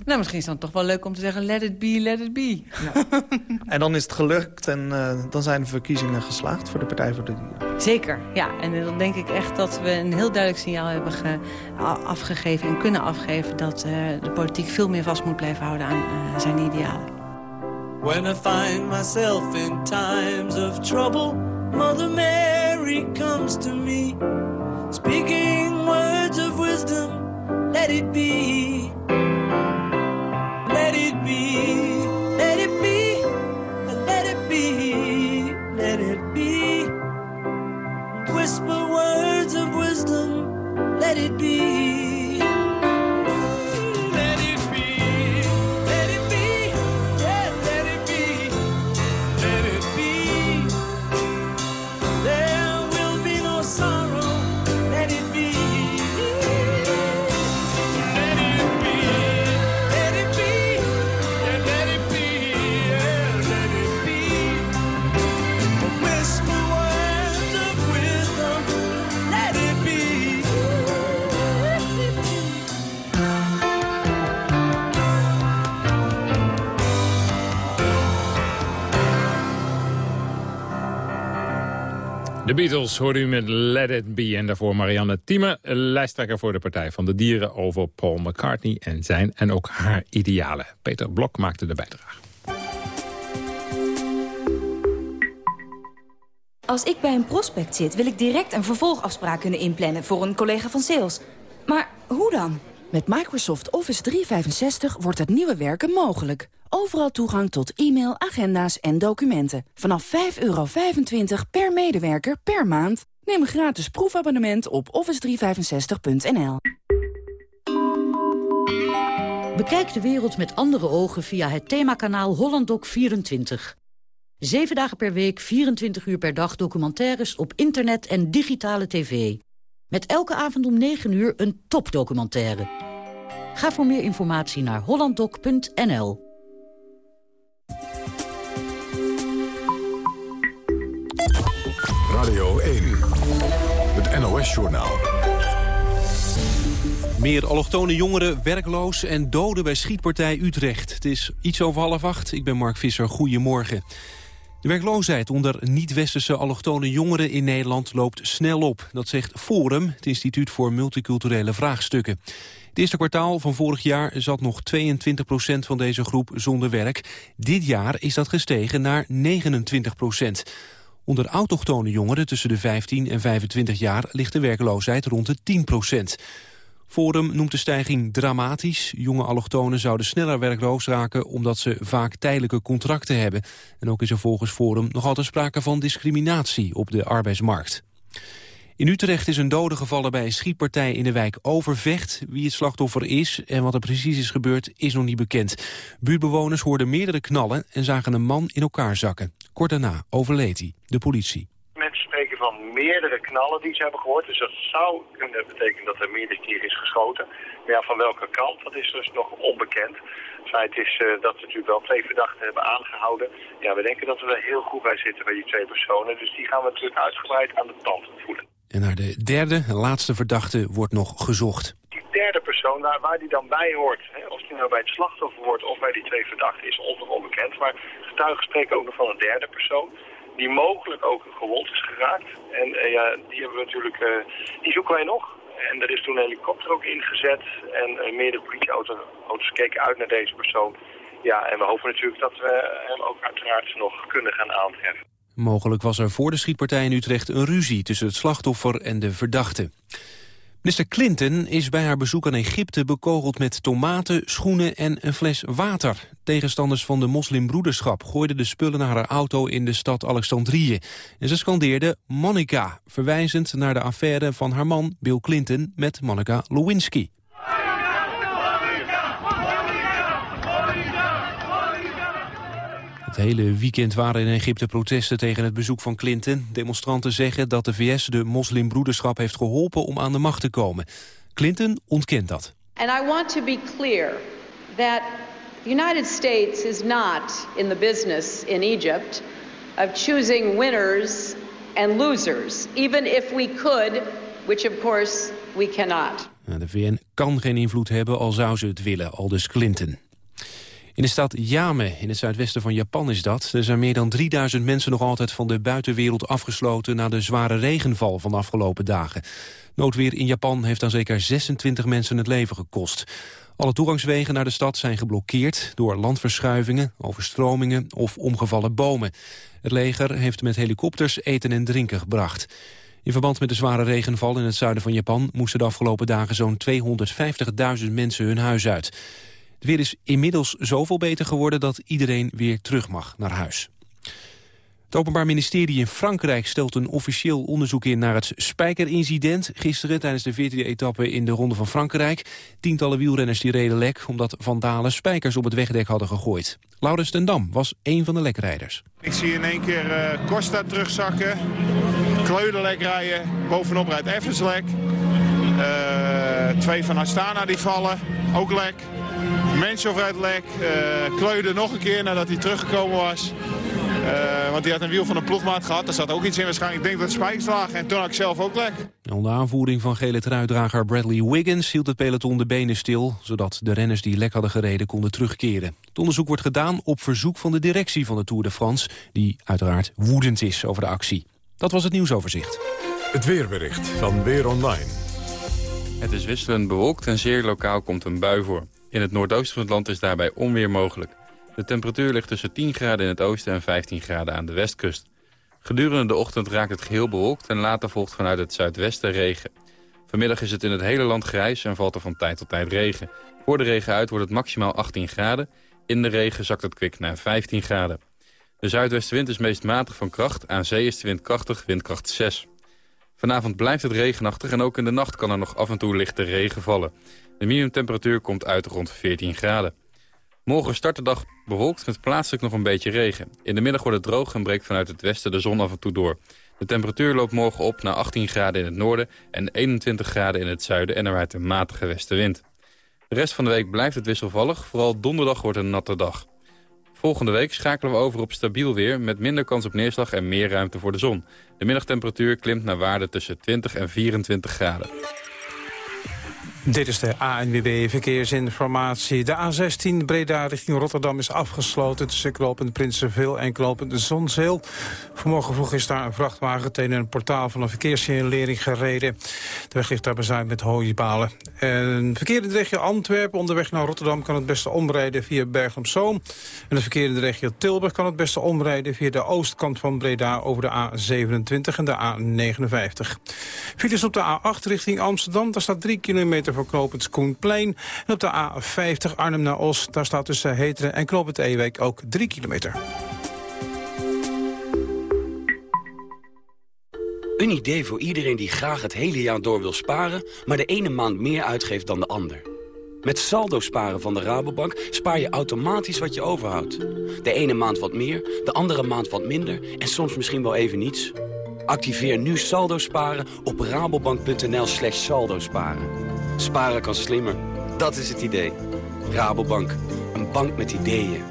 Nou, misschien is het dan toch wel leuk om te zeggen... let it be, let it be. Ja. en dan is het gelukt en uh, dan zijn de verkiezingen geslaagd... voor de Partij voor de Dieren. Zeker, ja. En dan denk ik echt dat we een heel duidelijk signaal hebben afgegeven... en kunnen afgeven dat uh, de politiek veel meer vast moet blijven houden aan uh, zijn idealen. When I find myself in times of trouble... Mother Mary comes to me Speaking words of wisdom, let it be let it be, let it be, let it be, let it be. Whisper words of wisdom, let it be. Beatles hoorde u met Let It Be. En daarvoor Marianne Thieme, lijsttrekker voor de Partij van de Dieren... over Paul McCartney en zijn en ook haar idealen. Peter Blok maakte de bijdrage. Als ik bij een prospect zit, wil ik direct een vervolgafspraak kunnen inplannen... voor een collega van sales. Maar hoe dan? Met Microsoft Office 365 wordt het nieuwe werken mogelijk. Overal toegang tot e-mail, agenda's en documenten. Vanaf 5,25 per medewerker per maand. Neem een gratis proefabonnement op office365.nl. Bekijk de wereld met andere ogen via het themakanaal HollandDoc24. Zeven dagen per week, 24 uur per dag documentaires op internet en digitale tv. Met elke avond om 9 uur een topdocumentaire. Ga voor meer informatie naar hollanddoc.nl. Radio 1, het NOS-journaal. Meer allochtone jongeren werkloos en doden bij schietpartij Utrecht. Het is iets over half acht. Ik ben Mark Visser. Goedemorgen. De werkloosheid onder niet-westerse allochtone jongeren in Nederland loopt snel op. Dat zegt Forum, het instituut voor multiculturele vraagstukken. Het eerste kwartaal van vorig jaar zat nog 22 procent van deze groep zonder werk. Dit jaar is dat gestegen naar 29 procent. Onder autochtone jongeren tussen de 15 en 25 jaar ligt de werkloosheid rond de 10 procent. Forum noemt de stijging dramatisch. Jonge allochtonen zouden sneller werkloos raken... omdat ze vaak tijdelijke contracten hebben. En ook is er volgens Forum nog altijd sprake van discriminatie op de arbeidsmarkt. In Utrecht is een dode gevallen bij een schietpartij in de wijk Overvecht. Wie het slachtoffer is en wat er precies is gebeurd is nog niet bekend. Buurtbewoners hoorden meerdere knallen en zagen een man in elkaar zakken. Kort daarna overleed hij, de politie van meerdere knallen die ze hebben gehoord. Dus dat zou kunnen betekenen dat er meerdere keer is geschoten. Maar ja, van welke kant, dat is dus nog onbekend. Feit is uh, dat we natuurlijk wel twee verdachten hebben aangehouden. Ja, we denken dat we er heel goed bij zitten bij die twee personen. Dus die gaan we natuurlijk uitgebreid aan de tand voelen. En naar de derde, laatste verdachte, wordt nog gezocht. Die derde persoon, waar, waar die dan bij hoort, hè, of die nou bij het slachtoffer hoort of bij die twee verdachten, is ons nog onbekend. Maar getuigen spreken ook nog van een derde persoon die mogelijk ook gewond is geraakt. En uh, ja, die hebben we natuurlijk, uh, die zoeken wij nog. En er is toen een helikopter ook ingezet en uh, meerdere politieauto's keken uit naar deze persoon. Ja, en we hopen natuurlijk dat we hem ook uiteraard nog kunnen gaan aantreffen. Mogelijk was er voor de schietpartij in Utrecht een ruzie tussen het slachtoffer en de verdachte. Minister Clinton is bij haar bezoek aan Egypte bekogeld met tomaten, schoenen en een fles water. Tegenstanders van de moslimbroederschap gooiden de spullen naar haar auto in de stad Alexandrië. En ze scandeerde Monica, verwijzend naar de affaire van haar man Bill Clinton met Monica Lewinsky. Het hele weekend waren in Egypte protesten tegen het bezoek van Clinton. Demonstranten zeggen dat de VS de moslimbroederschap heeft geholpen om aan de macht te komen. Clinton ontkent dat. And I want to be clear that the United States is not in the business in Egypt of choosing winners and losers, even if we could, which of course we cannot. De VN kan geen invloed hebben, al zou ze het willen, aldus Clinton. In de stad Yame, in het zuidwesten van Japan is dat. Er zijn meer dan 3000 mensen nog altijd van de buitenwereld afgesloten... na de zware regenval van de afgelopen dagen. Noodweer in Japan heeft dan zeker 26 mensen het leven gekost. Alle toegangswegen naar de stad zijn geblokkeerd... door landverschuivingen, overstromingen of omgevallen bomen. Het leger heeft met helikopters eten en drinken gebracht. In verband met de zware regenval in het zuiden van Japan... moesten de afgelopen dagen zo'n 250.000 mensen hun huis uit. Het weer is inmiddels zoveel beter geworden dat iedereen weer terug mag naar huis. Het Openbaar Ministerie in Frankrijk stelt een officieel onderzoek in naar het spijkerincident. Gisteren tijdens de 14e etappe in de Ronde van Frankrijk. Tientallen wielrenners die reden lek omdat vandalen spijkers op het wegdek hadden gegooid. Laurens ten Dam was een van de lekrijders. Ik zie in één keer uh, Costa terugzakken, Kleuden lek rijden, bovenop rijdt Evans lek. Uh, twee van Astana die vallen, ook lek. Menshoff uit lek, uh, Kleuden nog een keer nadat hij teruggekomen was. Uh, want hij had een wiel van een ploegmaat gehad. Daar zat ook iets in waarschijnlijk. Ik denk dat het spijkers lagen. En toen had ik zelf ook lek. Onder aanvoering van gele truidrager Bradley Wiggins hield het peloton de benen stil... zodat de renners die lek hadden gereden konden terugkeren. Het onderzoek wordt gedaan op verzoek van de directie van de Tour de France... die uiteraard woedend is over de actie. Dat was het nieuwsoverzicht. Het weerbericht van Weer Online. Het is wisselend bewolkt en zeer lokaal komt een bui voor. In het noordoosten van het land is daarbij onweer mogelijk. De temperatuur ligt tussen 10 graden in het oosten en 15 graden aan de westkust. Gedurende de ochtend raakt het geheel bewolkt en later volgt vanuit het zuidwesten regen. Vanmiddag is het in het hele land grijs en valt er van tijd tot tijd regen. Voor de regen uit wordt het maximaal 18 graden. In de regen zakt het kwik naar 15 graden. De zuidwestenwind is meest matig van kracht. Aan zee is de wind krachtig, windkracht 6. Vanavond blijft het regenachtig en ook in de nacht kan er nog af en toe lichte regen vallen. De minimumtemperatuur komt uit rond 14 graden. Morgen start de dag bewolkt met plaatselijk nog een beetje regen. In de middag wordt het droog en breekt vanuit het westen de zon af en toe door. De temperatuur loopt morgen op naar 18 graden in het noorden en 21 graden in het zuiden en er waait een matige westenwind. De rest van de week blijft het wisselvallig, vooral donderdag wordt een natte dag. Volgende week schakelen we over op stabiel weer met minder kans op neerslag en meer ruimte voor de zon. De middagtemperatuur klimt naar waarde tussen 20 en 24 graden. Dit is de ANWB Verkeersinformatie. De A16 Breda richting Rotterdam is afgesloten... tussen knooppunt Prinsenveel en knooppunt Zonzeel. Vanmorgen vroeg is daar een vrachtwagen tegen een portaal van een verkeerssignalering gereden. De weg ligt daar bezuimd met hooibalen. En verkeer in regio Antwerpen onderweg naar Rotterdam... kan het beste omrijden via Bergen op Zoom. En het verkeer regio Tilburg kan het beste omrijden... via de oostkant van Breda over de A27 en de A59. Files op de A8 richting Amsterdam, daar staat 3 kilometer voor knooppunt Koenplein. En op de A50 Arnhem naar Os, daar staat tussen Heteren en knooppunt Ewijk ook 3 kilometer. Een idee voor iedereen die graag het hele jaar door wil sparen... maar de ene maand meer uitgeeft dan de ander. Met saldo sparen van de Rabobank spaar je automatisch wat je overhoudt. De ene maand wat meer, de andere maand wat minder... en soms misschien wel even niets. Activeer nu saldo sparen op rabobank.nl slash saldo sparen. Sparen kan slimmer, dat is het idee. Rabobank, een bank met ideeën.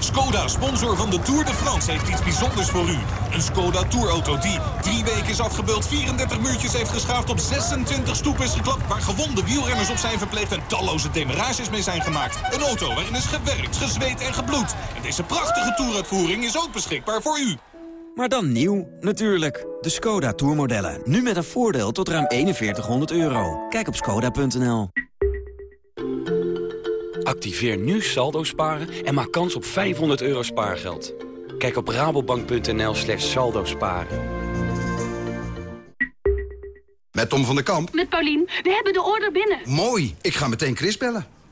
Skoda, sponsor van de Tour de France, heeft iets bijzonders voor u. Een Skoda Tourauto die drie weken is afgebeeld, 34 muurtjes heeft geschaafd... op 26 stoepen is geklapt, waar gewonde wielrenners op zijn verpleegd... en talloze demarages mee zijn gemaakt. Een auto waarin is gewerkt, gezweet en gebloed. En deze prachtige toeruitvoering is ook beschikbaar voor u. Maar dan nieuw, natuurlijk. De Skoda Tourmodellen. Nu met een voordeel tot ruim 4100 euro. Kijk op skoda.nl. Activeer nu saldo sparen en maak kans op 500 euro spaargeld. Kijk op rabobank.nl slash saldo sparen. Met Tom van der Kamp. Met Paulien. We hebben de order binnen. Mooi. Ik ga meteen Chris bellen.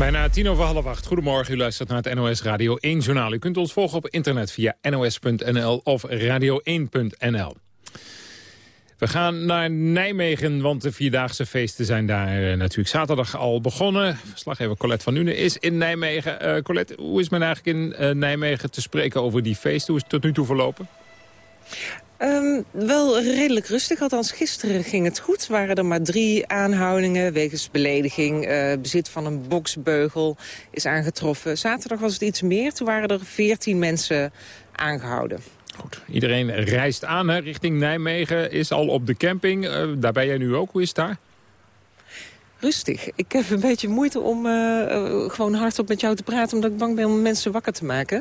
Bijna tien over half acht. Goedemorgen, u luistert naar het NOS Radio 1 Journaal. U kunt ons volgen op internet via nos.nl of radio1.nl. We gaan naar Nijmegen, want de Vierdaagse feesten zijn daar eh, natuurlijk zaterdag al begonnen. Verslaggever Colette van Nuenen is in Nijmegen. Uh, Colette, hoe is men eigenlijk in uh, Nijmegen te spreken over die feesten? Hoe is het tot nu toe verlopen? Um, wel redelijk rustig, althans gisteren ging het goed. Waren er maar drie aanhoudingen wegens belediging. Uh, bezit van een boksbeugel is aangetroffen. Zaterdag was het iets meer, toen waren er veertien mensen aangehouden. Goed, iedereen reist aan richting Nijmegen, is al op de camping. Uh, daar ben jij nu ook, hoe is het daar? Rustig. Ik heb een beetje moeite om uh, uh, gewoon hardop met jou te praten... omdat ik bang ben om mensen wakker te maken.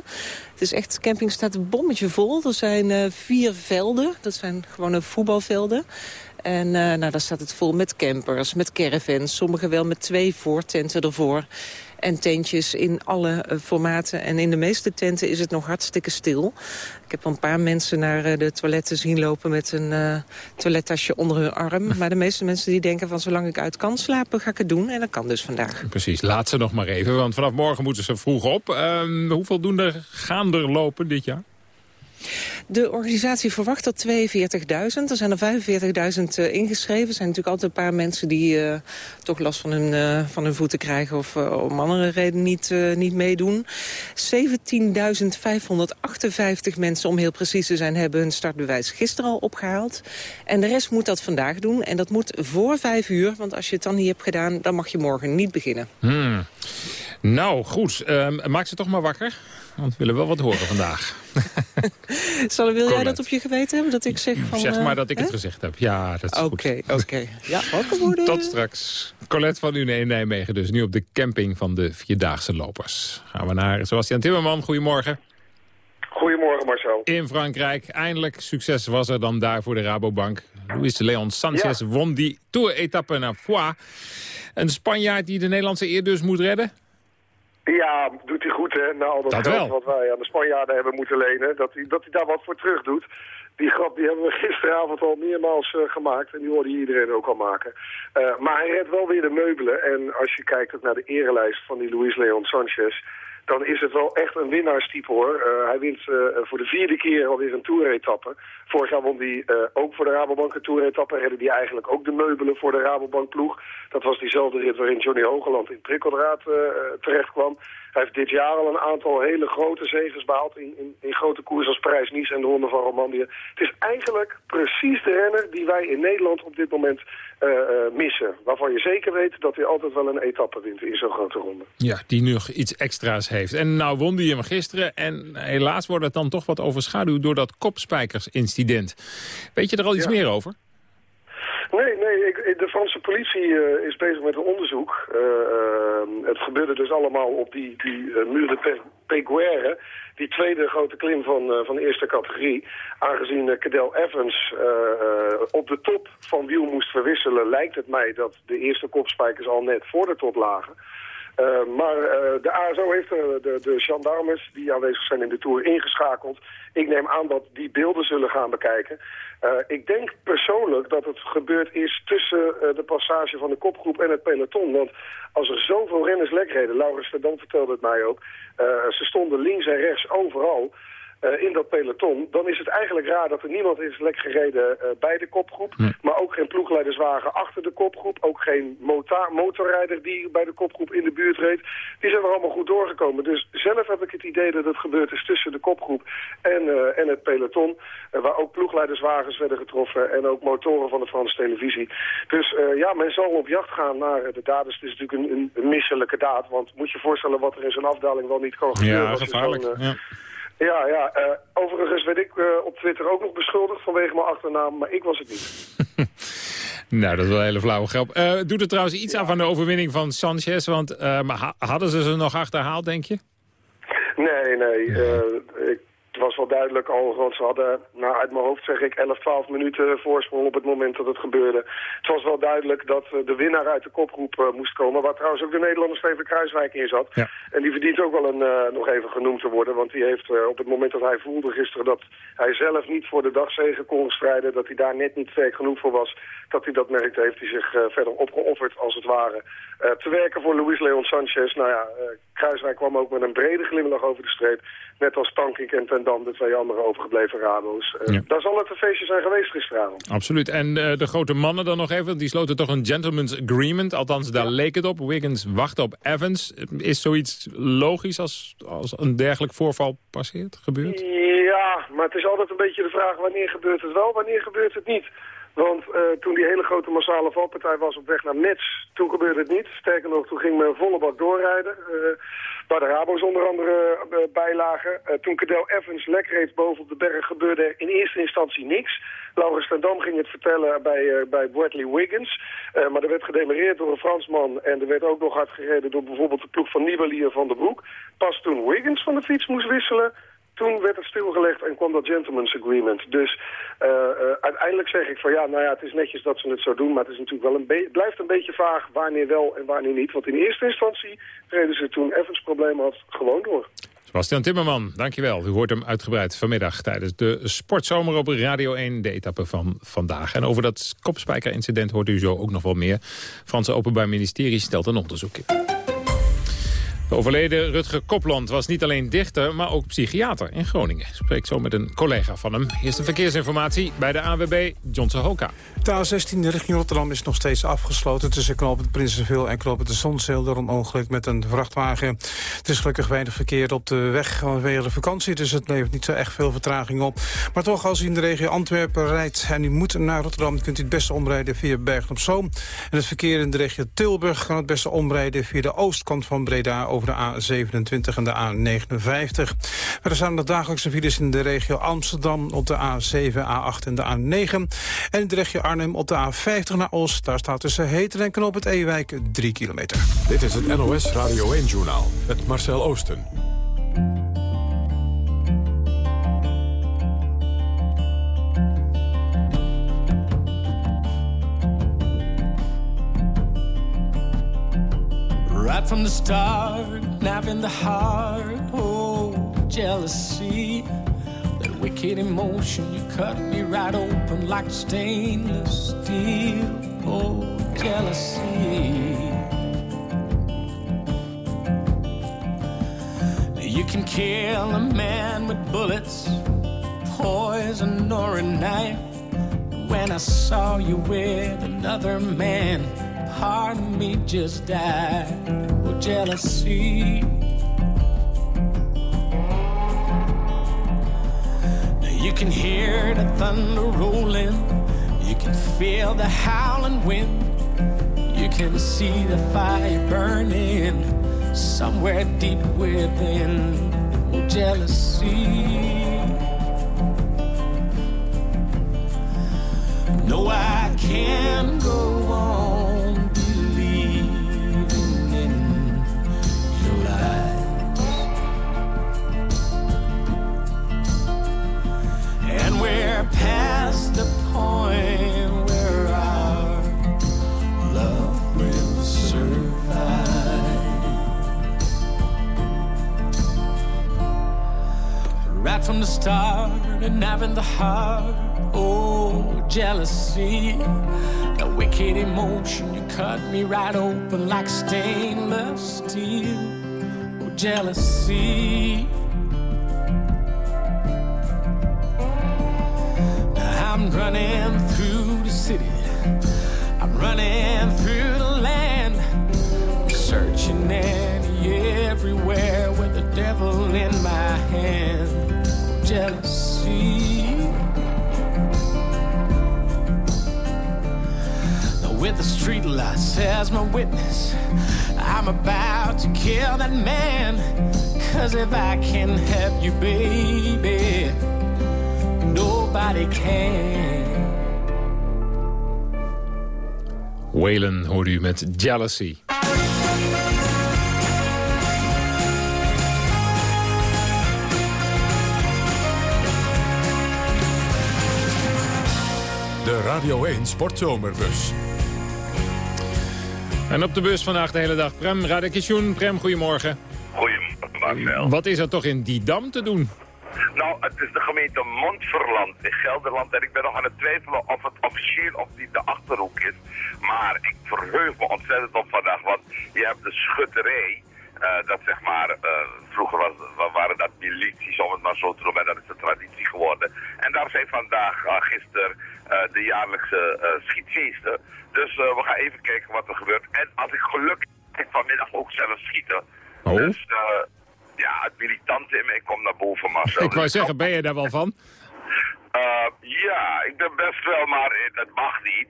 Het is echt, de camping staat een bommetje vol. Er zijn uh, vier velden, dat zijn gewone voetbalvelden. En nou, daar staat het vol met campers, met caravans. Sommigen wel met twee voortenten ervoor. En tentjes in alle uh, formaten. En in de meeste tenten is het nog hartstikke stil. Ik heb al een paar mensen naar uh, de toiletten zien lopen met een uh, toilettasje onder hun arm. Maar de meeste mensen die denken van zolang ik uit kan slapen ga ik het doen. En dat kan dus vandaag. Precies, laat ze nog maar even. Want vanaf morgen moeten ze vroeg op. hoeveel doen er gaan er lopen dit jaar? De organisatie verwacht er 42.000. Er zijn er 45.000 uh, ingeschreven. Er zijn natuurlijk altijd een paar mensen die uh, toch last van hun, uh, van hun voeten krijgen... of om andere reden niet, niet meedoen. 17.558 mensen, om heel precies te zijn... hebben hun startbewijs gisteren al opgehaald. En de rest moet dat vandaag doen. En dat moet voor vijf uur, want als je het dan niet hebt gedaan... dan mag je morgen niet beginnen. Hmm. Nou, goed. Ehm, maak ze toch maar wakker. Want we willen wel wat horen vandaag. Zal, wil jij dat op je geweten hebben? Dat ik zeg van... Zeg maar uh, dat ik hè? het gezegd heb. Ja, dat is goed. Oké, oké. Ja, wakker worden. Tot straks. Colette van Une in Nijmegen dus. Nu op de camping van de Vierdaagse Lopers. Gaan we naar Sebastian Timmerman. Goedemorgen. Goedemorgen Marcel. In Frankrijk. Eindelijk succes was er dan daar voor de Rabobank. Luis Leon Sanchez Ja. won die Tour-etappe naar Foix. Een Spanjaard die de Nederlandse eer dus moet redden. Ja, doet hij goed hè, na al dat, Dat geld wel. wat wij aan de Spanjaarden hebben moeten lenen. Dat hij, dat hij daar wat voor terug doet. Die grap die hebben we gisteravond al meermaals eh, gemaakt. En die hoorde iedereen ook al maken. Eh, maar hij redt wel weer de meubelen. En als je kijkt ook naar de erelijst van die Luis Leon Sanchez... dan is het wel echt een winnaarstype hoor. Eh, hij wint eh, voor de vierde keer alweer een toeretappe. Vorig jaar won hij eh, ook voor de Rabobank een toeretappe. Redde hij eigenlijk ook de meubelen voor de Rabobank ploeg. Dat was diezelfde rit waarin Johnny Hogeland in prikkeldraad terecht kwam. Hij heeft dit jaar al een aantal hele grote zegens behaald in, in, in grote koers als Parijs-Nice en de Ronde van Romandie. Het is eigenlijk precies de renner die wij in Nederland op dit moment missen. Waarvan je zeker weet dat hij altijd wel een etappe wint in zo'n grote ronde. Ja, die nu nog iets extra's heeft. En nou won hij hem gisteren. En helaas wordt het dan toch wat overschaduwd door dat kopspijkersincident. Weet je er al iets Ja. meer over? Nee, nee, ik, de Franse politie eh, is bezig met een onderzoek. Eh, eh, het gebeurde dus allemaal op die, die Muur de Pe- Peguerre, die tweede grote klim van, van de eerste categorie. Aangezien Cadel Evans op de top van wiel moest verwisselen, lijkt het mij dat de eerste kopspijkers al net voor de top lagen. Uh, maar uh, de ASO heeft de, de, de gendarmes die aanwezig zijn in de Tour ingeschakeld. Ik neem aan dat die beelden zullen gaan bekijken. Ik denk persoonlijk dat het gebeurd is tussen de passage van de kopgroep en het peloton. Want als er zoveel renners lek reden, Laurens Verdam vertelde het mij ook... ze stonden links en rechts overal... Uh, in dat peloton, dan is het eigenlijk raar dat er niemand is lek gereden uh, bij de kopgroep. Maar ook geen ploegleiderswagen achter de kopgroep. Ook geen motor motorrijder die bij de kopgroep in de buurt reed. Die zijn er allemaal goed doorgekomen. Dus zelf heb ik het idee dat het gebeurd is tussen de kopgroep en, uh, en het peloton. waar ook ploegleiderswagens werden getroffen en ook motoren van de Franse televisie. Dus ja, men zal op jacht gaan naar de daders. Het is natuurlijk een, een, een misselijke daad. Want moet je voorstellen wat er in zo'n afdaling wel niet kan gebeuren. Ja, gevaarlijk. Ja. Ja. Uh, overigens werd ik uh, op Twitter ook nog beschuldigd vanwege mijn achternaam, maar ik was het niet. nou, dat is wel een hele flauwe grap. Uh, doet er trouwens iets ja. aan van de overwinning van Sanchez? Want maar hadden ze ze nog achterhaald, denk je? Nee, nee. ik, was wel duidelijk al, want ze hadden, nou uit mijn hoofd zeg ik, 11, 12 minuten voorsprong op het moment dat het gebeurde. Het was wel duidelijk dat de winnaar uit de kopgroep uh, moest komen, waar trouwens ook de Nederlander Steven Kruiswijk in zat. Ja. En die verdient ook wel een, uh, nog even genoemd te worden, want die heeft op het moment dat hij voelde gisteren dat hij zelf niet voor de dagzegen kon strijden, dat hij daar net niet sterk genoeg voor was, dat hij dat merkte, heeft hij zich verder opgeofferd als het ware. te werken voor Luis Leon Sanchez, nou ja, Kruiswijk kwam ook met een brede glimlach over de streep, net als Tankink en Ten Dam, de twee andere overgebleven Rabo's. Uh, ja. Daar zal het een feestje zijn geweest gisteravond. Absoluut. En uh, de grote mannen dan nog even, die sloten toch een gentleman's agreement. Althans, daar ja. leek het op. Wiggins wacht op Evans. Is zoiets logisch als, als een dergelijk voorval passeert, gebeurt? Ja, maar het is altijd een beetje de vraag wanneer gebeurt het wel, wanneer gebeurt het niet. Want uh, toen die hele grote massale valpartij was op weg naar Metz, toen gebeurde het niet. Sterker nog, toen ging men volle bak doorrijden. Uh, waar de Rabo's onder andere uh, bij lagen. toen Cadel Evans lek reed boven op de berg gebeurde er in eerste instantie niks. Laurens ten Dam ging het vertellen bij, bij Bradley Wiggins. maar er werd gedemereerd door een Fransman. En er werd ook nog hard gereden door bijvoorbeeld de ploeg van Nibali en Van der Broek. Pas toen Wiggins van de fiets moest wisselen toen werd het stilgelegd en kwam dat gentleman's agreement. Dus uh, uh, uiteindelijk zeg ik van ja, nou ja, het is netjes dat ze het zo doen, maar het is natuurlijk wel een blijft een beetje vaag wanneer wel en wanneer niet. Want in eerste instantie reden ze toen Evans problemen had gewoon door. Sebastian Timmerman, dankjewel. U hoort hem uitgebreid vanmiddag tijdens de Sportzomer op Radio 1, de etappe van vandaag. En over dat kopspijker-incident hoort u zo ook nog wel meer. Franse Openbaar Ministerie stelt een onderzoek in. De overleden Rutger Kopland was niet alleen dichter, maar ook psychiater in Groningen. Ik spreek zo met een collega van hem. Eerste verkeersinformatie bij de AWB, Johnson Hoka. De A16 richting Rotterdam is nog steeds afgesloten... tussen knooppunt Prinsenveel en knooppunt de Zonzeel... door een ongeluk met een vrachtwagen. Het is gelukkig weinig verkeer op de weg vanwege de vakantie... dus het levert niet zo echt veel vertraging op. Maar toch, als u in de regio Antwerpen rijdt en u moet naar Rotterdam... kunt u het beste omrijden via Bergen op Zoom. En het verkeer in de regio Tilburg kan het beste omrijden... via de oostkant van Breda over de A27 en de A59. Er staan de dagelijkse files in de regio Amsterdam... op de A7, A8 en de A9. En in de regio Arnhem op de A50 naar Oost. Daar staat tussen Heter en Knoop het Ewijk 3 kilometer. Dit is het NOS Radio 1-journaal met Marcel Oosten. Right from the start, having the heart, oh, jealousy. That wicked emotion, you cut me right open like stainless steel, oh, jealousy. You can kill a man with bullets, poison, or a knife. When I saw you with another man, part of me just died. Oh, jealousy. Now You can hear the thunder rolling. You can feel the howling wind. You can see the fire burning somewhere deep within. Oh, jealousy. Start, and having the heart, oh, jealousy. That wicked emotion, you cut me right open like stainless steel. Oh, jealousy. Now I'm running through the city. I'm running through the land. I'm searching any everywhere with the devil in my hand. Jealousy. With the street lights as my witness, I'm about to kill that man. Cause if I can help you, baby, nobody can. Waylon hoorde u met Jealousy. De Radio 1 Sportzomerbus. En op de bus vandaag de hele dag Prem Radekisjoen. Prem, goedemorgen. Goedemorgen. Wat is er toch in die dam te doen? Nou, het is de gemeente Montferland in Gelderland. En ik ben nog aan het twijfelen of het officieel of niet de Achterhoek is. Maar ik verheug me ontzettend op vandaag, want je hebt de schutterij. Eh, dat zeg maar, eh, vroeger was, wa- waren dat milities, om het maar zo te noemen. En dat is de traditie geworden. En daar zijn vandaag, eh, gisteren, de jaarlijkse schietfeesten. Dus we gaan even kijken wat er gebeurt. En als ik geluk heb, vanmiddag ook zelf schieten. Oh. Dus ja, het militante in mij komt naar boven, Marcel. Ik wou zeggen, ben je daar wel van? ja, ik ben best wel, maar het mag niet.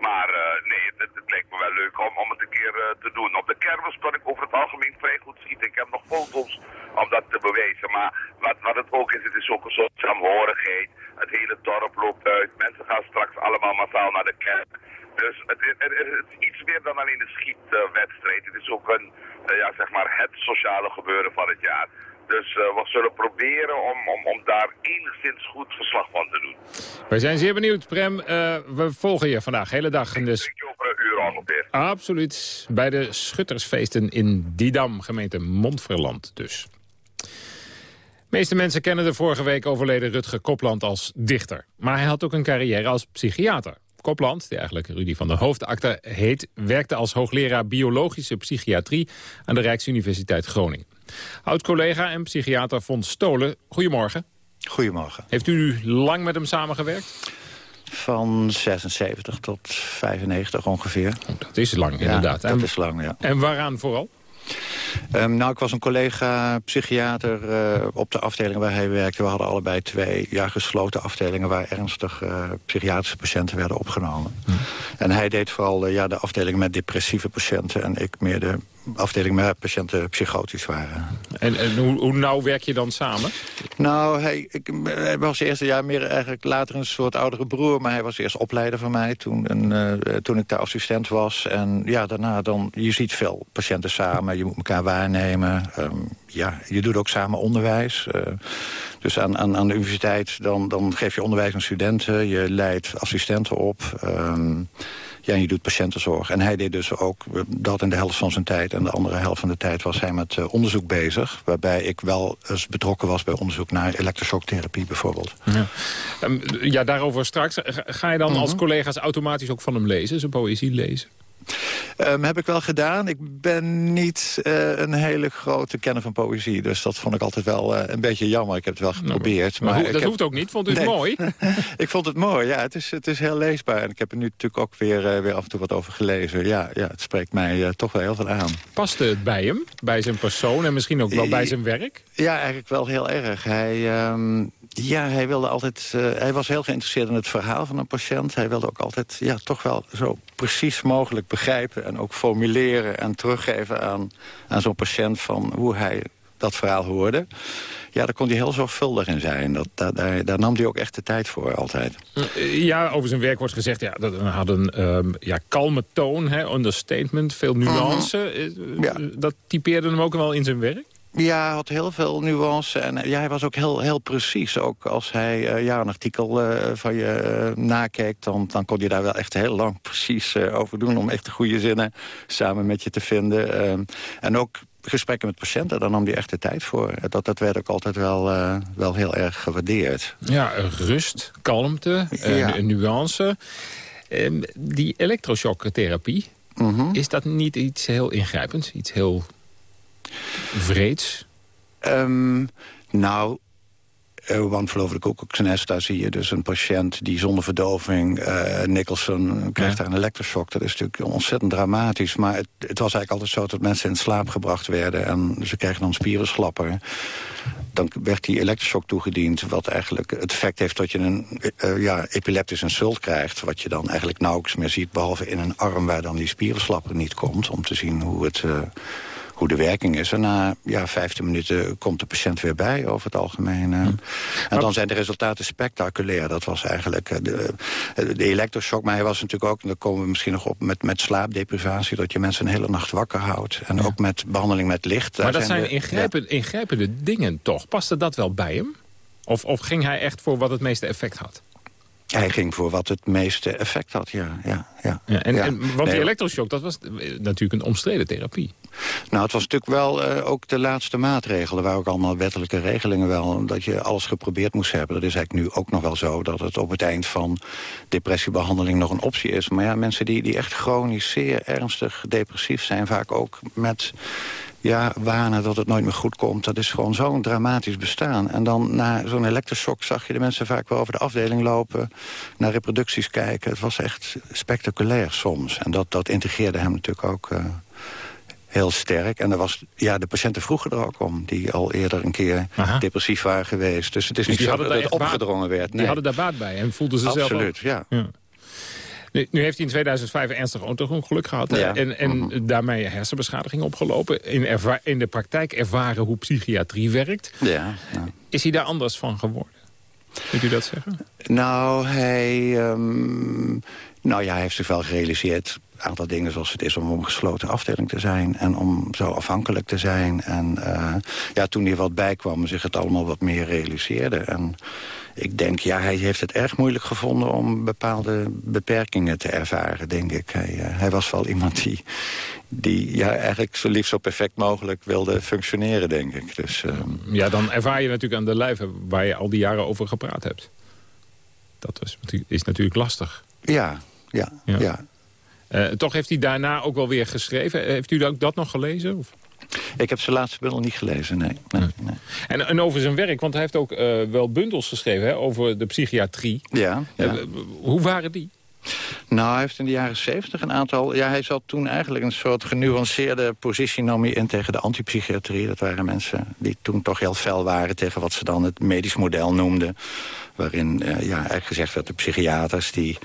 Maar eh, nee, het, het lijkt me wel leuk om, om het een keer eh, te doen. Op de kermis kan ik over het algemeen vrij goed schieten. Ik heb nog foto's om dat te bewijzen. Maar wat, wat het ook is, het is ook een soort saamhorigheid. Het hele dorp loopt uit. Mensen gaan straks allemaal massaal naar de kerk. Dus het, is- het, iets meer dan alleen de schietwedstrijd. Het is ook een, eh, ja, zeg maar het sociale gebeuren van het jaar. Dus eh, we zullen proberen om, om, om daar enigszins goed verslag van te doen. Wij zijn zeer benieuwd, Prem. Eh, we volgen je vandaag, de hele dag. Dus... Over een uur ongeveer. Absoluut. Bij de Schuttersfeesten in Didam, gemeente Montferland dus. De meeste mensen kennen de vorige week overleden Rutger Kopland als dichter. Maar hij had ook een carrière als psychiater. Kopland, die eigenlijk Rudy van der Hoofdakte heet... werkte als hoogleraar biologische psychiatrie aan de Rijksuniversiteit Groningen. Oud-collega en psychiater Fons Stolen, goedemorgen. Goedemorgen. Heeft u lang met hem samengewerkt? Van 76 tot 95 ongeveer. Oh, dat is lang, inderdaad. dat is lang, ja. En waaraan vooral? Um, nou, ik was een collega psychiater uh, op de afdeling waar hij werkte. We hadden allebei twee ja, gesloten afdelingen... waar ernstig uh, psychiatrische patiënten werden opgenomen. Hm. En hij deed vooral uh, ja, de afdeling met depressieve patiënten... en ik meer de afdeling met patiënten psychotisch waren. En, en hoe, hoe, nauw werk je dan samen? Nou, hij, ik, hij was eerst ja, meer eigenlijk later een soort oudere broer... maar hij was eerst opleider van mij toen, een, uh, toen ik daar assistent was. En ja, daarna dan, je ziet veel patiënten samen, je moet elkaar waarnemen. Um, ja, je doet ook samen onderwijs. Uh, dus aan, aan, aan de universiteit dan, dan geef je onderwijs aan studenten, je leidt assistenten op... Um, ja, je doet patiëntenzorg. En hij deed dus ook dat in de helft van zijn tijd. En de andere helft van de tijd was hij met uh, onderzoek bezig. Waarbij ik wel eens betrokken was bij onderzoek naar elektroshocktherapie bijvoorbeeld. Ja, um, ja daarover straks. Ga je dan mm -hmm. als collega's automatisch ook van hem lezen, zijn poëzie lezen? Um, heb ik wel gedaan. Ik ben niet uh, een hele grote kenner van poëzie. Dus dat vond ik altijd wel uh, een beetje jammer. Ik heb het wel geprobeerd. Nou, maar, maar dat heb... hoeft ook niet. Vond u het nee. mooi? ik vond het mooi, ja. Het is, het is heel leesbaar. En ik heb er nu natuurlijk ook weer, uh, weer af en toe wat over gelezen. Ja, ja het spreekt mij toch wel heel veel aan. Paste het bij hem? Bij zijn persoon en misschien ook wel bij zijn werk? Ja, eigenlijk wel heel erg. Hij... Um, ja, hij wilde altijd. Uh, hij was heel geïnteresseerd in het verhaal van een patiënt. Hij wilde ook altijd ja, toch wel zo precies mogelijk begrijpen en ook formuleren en teruggeven aan, aan zo'n patiënt van hoe hij dat verhaal hoorde. Ja, daar kon hij heel zorgvuldig in zijn. Dat, daar, daar, daar nam hij ook echt de tijd voor, altijd. Ja, over zijn werk wordt gezegd... Ja, dat had een um, ja, kalme toon, hè, understatement, veel nuance. Uh -huh. ja. Dat typeerde hem ook wel in zijn werk? Ja, hij had heel veel nuance en ja, hij was ook heel, heel precies. Ook als hij uh, ja, een artikel uh, van je uh, nakeek, dan, dan kon hij daar wel echt heel lang precies over doen... om echt de goede zinnen samen met je te vinden. Ehm, en ook gesprekken met patiënten, daar nam hij echt de tijd voor. Dat, dat werd ook altijd wel, wel heel erg gewaardeerd. Ja, rust, kalmte, ja. nuance. Um, die elektroshocktherapie, -hmm. is dat niet iets heel ingrijpends? Iets heel vreeds? Um, nou, uh, want ik ook Xenes, daar zie je dus een patiënt die zonder verdoving, uh, Nicholson, krijgt ja. daar een elektroshock. Dat is natuurlijk ontzettend dramatisch. Maar het, het, was eigenlijk altijd zo dat mensen in slaap gebracht werden en ze kregen dan spierenslapper. Dan werd die elektroshock toegediend, wat eigenlijk het effect heeft dat je een uh, ja, epileptisch insult krijgt. Wat je dan eigenlijk nauwelijks meer ziet, behalve in een arm waar dan die spierenslapper niet komt. Om te zien hoe het hoe de werking is. En na ja, 15 minuten komt de patiënt weer bij over het algemeen. En dan zijn de resultaten spectaculair. Dat was eigenlijk de, de elektroshock. Maar hij was natuurlijk ook, en daar komen we misschien nog op... met, met slaapdeprivatie, dat je mensen een hele nacht wakker houdt. En ja. ook met behandeling met licht. Maar dat zijn, zijn de, ingrijpende, ingrijpende dingen toch? Paste dat wel bij hem? Of, of ging hij echt voor wat het meeste effect had? Hij ging voor wat het meeste effect had, ja. ja, ja. ja, en, ja. en, want nee, die elektroshock, dat was natuurlijk een omstreden therapie. Nou, het was natuurlijk wel uh, ook de laatste maatregel. Er waren ook allemaal wettelijke regelingen wel... dat je alles geprobeerd moest hebben. Dat is eigenlijk nu ook nog wel zo... dat het op het eind van depressiebehandeling nog een optie is. Maar ja, mensen die, die echt chronisch zeer ernstig depressief zijn... vaak ook met ja, wanen dat het nooit meer goed komt. Dat is gewoon zo'n dramatisch bestaan. En dan na zo'n elektroshock zag je de mensen vaak wel over de afdeling lopen... naar reproducties kijken. Het was echt spectaculair soms. En dat, dat integreerde hem natuurlijk ook... Uh, heel sterk. En er was, ja, de patiënten vroegen er ook om... die al eerder een keer Aha. depressief waren geweest. Dus het is dus niet zo dat het opgedrongen werd. Nee. Die hadden daar baat bij en voelden ze Absoluut, zelf Absoluut, ja. ja. Nu, nu, heeft hij in 2005 een ernstig autoongeluk gehad. Ja. En, en mm -hmm. daarmee hersenbeschadiging opgelopen. In, in, de praktijk ervaren hoe psychiatrie werkt. Ja, ja. Is hij daar anders van geworden? Kunt u dat zeggen? Nou, hij... Um, nou ja, hij heeft zich wel gerealiseerd een aantal dingen zoals het is om een gesloten afdeling te zijn... en om zo afhankelijk te zijn. En uh, ja, toen hij wat bijkwam, zich het allemaal wat meer realiseerde. En ik denk, ja, hij heeft het erg moeilijk gevonden... om bepaalde beperkingen te ervaren, denk ik. Hij, uh, hij was wel iemand die, die ja, eigenlijk zo liefst zo perfect mogelijk wilde functioneren, denk ik. Dus, uh, ja, dan ervaar je natuurlijk aan de lijve waar je al die jaren over gepraat hebt. Dat is, is natuurlijk lastig. Ja, ja, ja. Eh, toch heeft hij daarna ook wel weer geschreven. Heeft u ook dat nog gelezen? Of? Ik heb zijn laatste bundel niet gelezen, nee. nee, nee. En, en, over zijn werk, want hij heeft ook wel bundels geschreven hè, over de psychiatrie. Ja, ja. hoe waren die? Nou, hij heeft in de jaren zeventig een aantal... Ja, hij zat toen eigenlijk een soort genuanceerde positie nam in tegen de antipsychiatrie. Dat waren mensen die toen toch heel fel waren tegen wat ze dan het medisch model noemden waarin uh, ja, eigenlijk gezegd werd de psychiaters... die,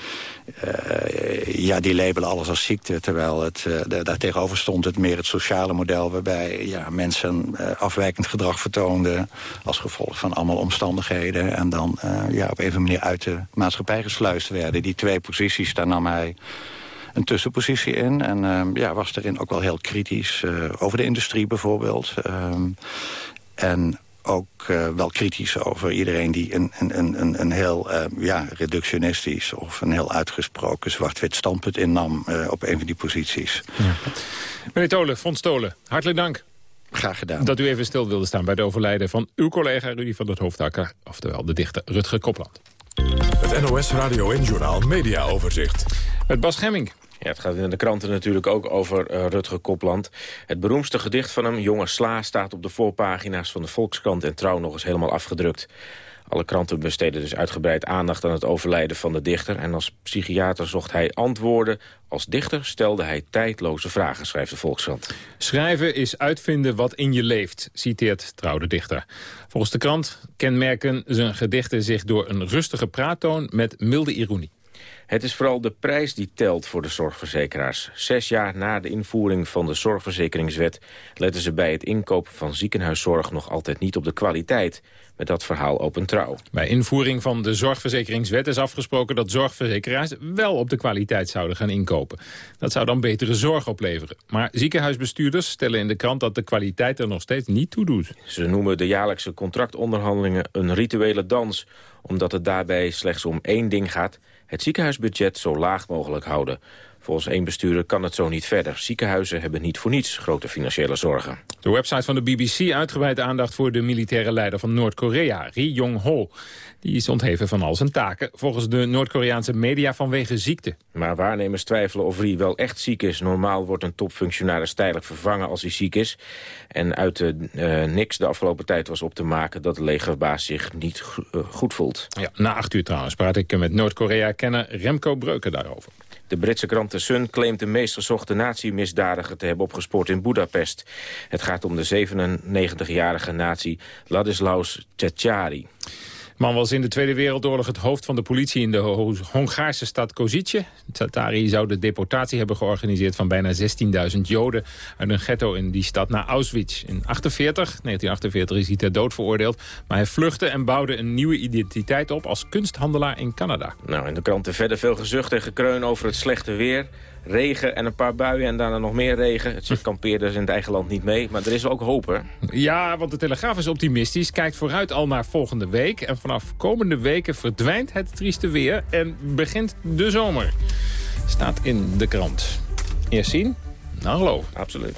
uh, ja, die labelen alles als ziekte... terwijl het, uh, daar tegenover stond het meer het sociale model... waarbij ja, mensen afwijkend gedrag vertoonden... als gevolg van allemaal omstandigheden... en dan ja, op een manier uit de maatschappij gesluist werden. Die twee posities, daar nam hij een tussenpositie in. En uh, ja, was erin ook wel heel kritisch over de industrie bijvoorbeeld. Uh, en ook uh, wel kritisch over iedereen die een, een, een, een heel uh, ja, reductionistisch... of een heel uitgesproken zwart-wit standpunt innam uh, op een van die posities. Ja. Meneer Tolen, Fons Tolen, hartelijk dank. Graag gedaan. Dat u even stil wilde staan bij het overlijden van uw collega Rudy van het Hoofdakker... oftewel de dichter Rutger Kopland. Het NOS Radio en Journaal Media Overzicht. Met Bas Gemming. Ja, het gaat in de kranten natuurlijk ook over uh, Rutger Kopland. Het beroemdste gedicht van hem, Jonge Sla, staat op de voorpagina's van de Volkskrant en Trouw nog eens helemaal afgedrukt. Alle kranten besteden dus uitgebreid aandacht aan het overlijden van de dichter. En als psychiater zocht hij antwoorden. Als dichter stelde hij tijdloze vragen, schrijft de Volkskrant. Schrijven is uitvinden wat in je leeft, citeert Trouw de dichter. Volgens de krant kenmerken zijn gedichten zich door een rustige praattoon met milde ironie. Het is vooral de prijs die telt voor de zorgverzekeraars. Zes jaar na de invoering van de zorgverzekeringswet... letten ze bij het inkopen van ziekenhuiszorg nog altijd niet op de kwaliteit. Met dat verhaal open trouw. Bij invoering van de zorgverzekeringswet is afgesproken... dat zorgverzekeraars wel op de kwaliteit zouden gaan inkopen. Dat zou dan betere zorg opleveren. Maar ziekenhuisbestuurders stellen in de krant dat de kwaliteit er nog steeds niet toe doet. Ze noemen de jaarlijkse contractonderhandelingen een rituele dans... omdat het daarbij slechts om één ding gaat het ziekenhuisbudget zo laag mogelijk houden. Volgens één bestuurder kan het zo niet verder. Ziekenhuizen hebben niet voor niets grote financiële zorgen. De website van de BBC uitgebreid aandacht voor de militaire leider van Noord-Korea, Ri Jong-ho. Die is ontheven van al zijn taken, volgens de Noord-Koreaanse media vanwege ziekte. Maar waarnemers twijfelen of Ri wel echt ziek is. Normaal wordt een topfunctionaris tijdelijk vervangen als hij ziek is. En uit de, uh, niks de afgelopen tijd was op te maken dat de legerbaas zich niet uh, goed voelt. Ja, na acht uur trouwens praat ik met Noord-Korea-kenner Remco Breuken daarover. De Britse krant The Sun claimt de meest gezochte nazi-misdadiger te hebben opgespoord in Budapest. Het gaat om de 97-jarige nazi Ladislaus Cecari man was in de Tweede Wereldoorlog het hoofd van de politie in de Hongaarse stad Kozice. Tatari zou de deportatie hebben georganiseerd van bijna 16.000 Joden uit een ghetto in die stad naar Auschwitz. In 48, 1948 is hij ter dood veroordeeld, maar hij vluchtte en bouwde een nieuwe identiteit op als kunsthandelaar in Canada. Nou, in de kranten verder veel gezucht en gekreun over het slechte weer regen en een paar buien en daarna nog meer regen. Het zit kampeerders in het eigen land niet mee, maar er is ook hoop, hè? Ja, want de Telegraaf is optimistisch, kijkt vooruit al naar volgende week. En vanaf komende weken verdwijnt het trieste weer en begint de zomer. Staat in de krant. Eerst zien, nou geloof. Absoluut.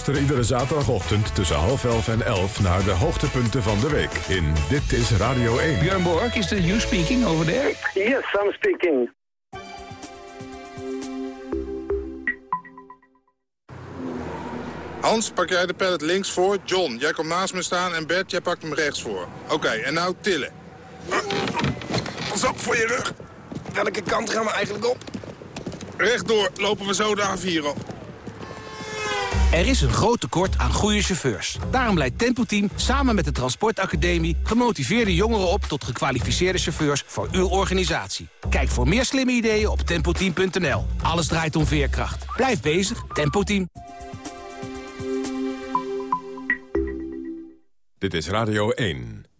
Luister iedere zaterdagochtend tussen half elf en elf... naar de hoogtepunten van de week in Dit is Radio 1. Björn Borg, is that you speaking over there? Yes, I'm speaking. Hans, pak jij de pallet links voor. John, jij komt naast me staan. En Bert, jij pakt hem rechts voor. Oké, en nou tillen. Pas op voor je rug. Welke kant gaan we eigenlijk op? Rechtdoor lopen we zo de A4 op. Er is een groot tekort aan goede chauffeurs. Daarom leidt Tempo Team samen met de Transportacademie gemotiveerde jongeren op tot gekwalificeerde chauffeurs voor uw organisatie. Kijk voor meer slimme ideeën op tempoteam.nl. Alles draait om veerkracht. Blijf bezig, Tempo Team. Dit is Radio 1.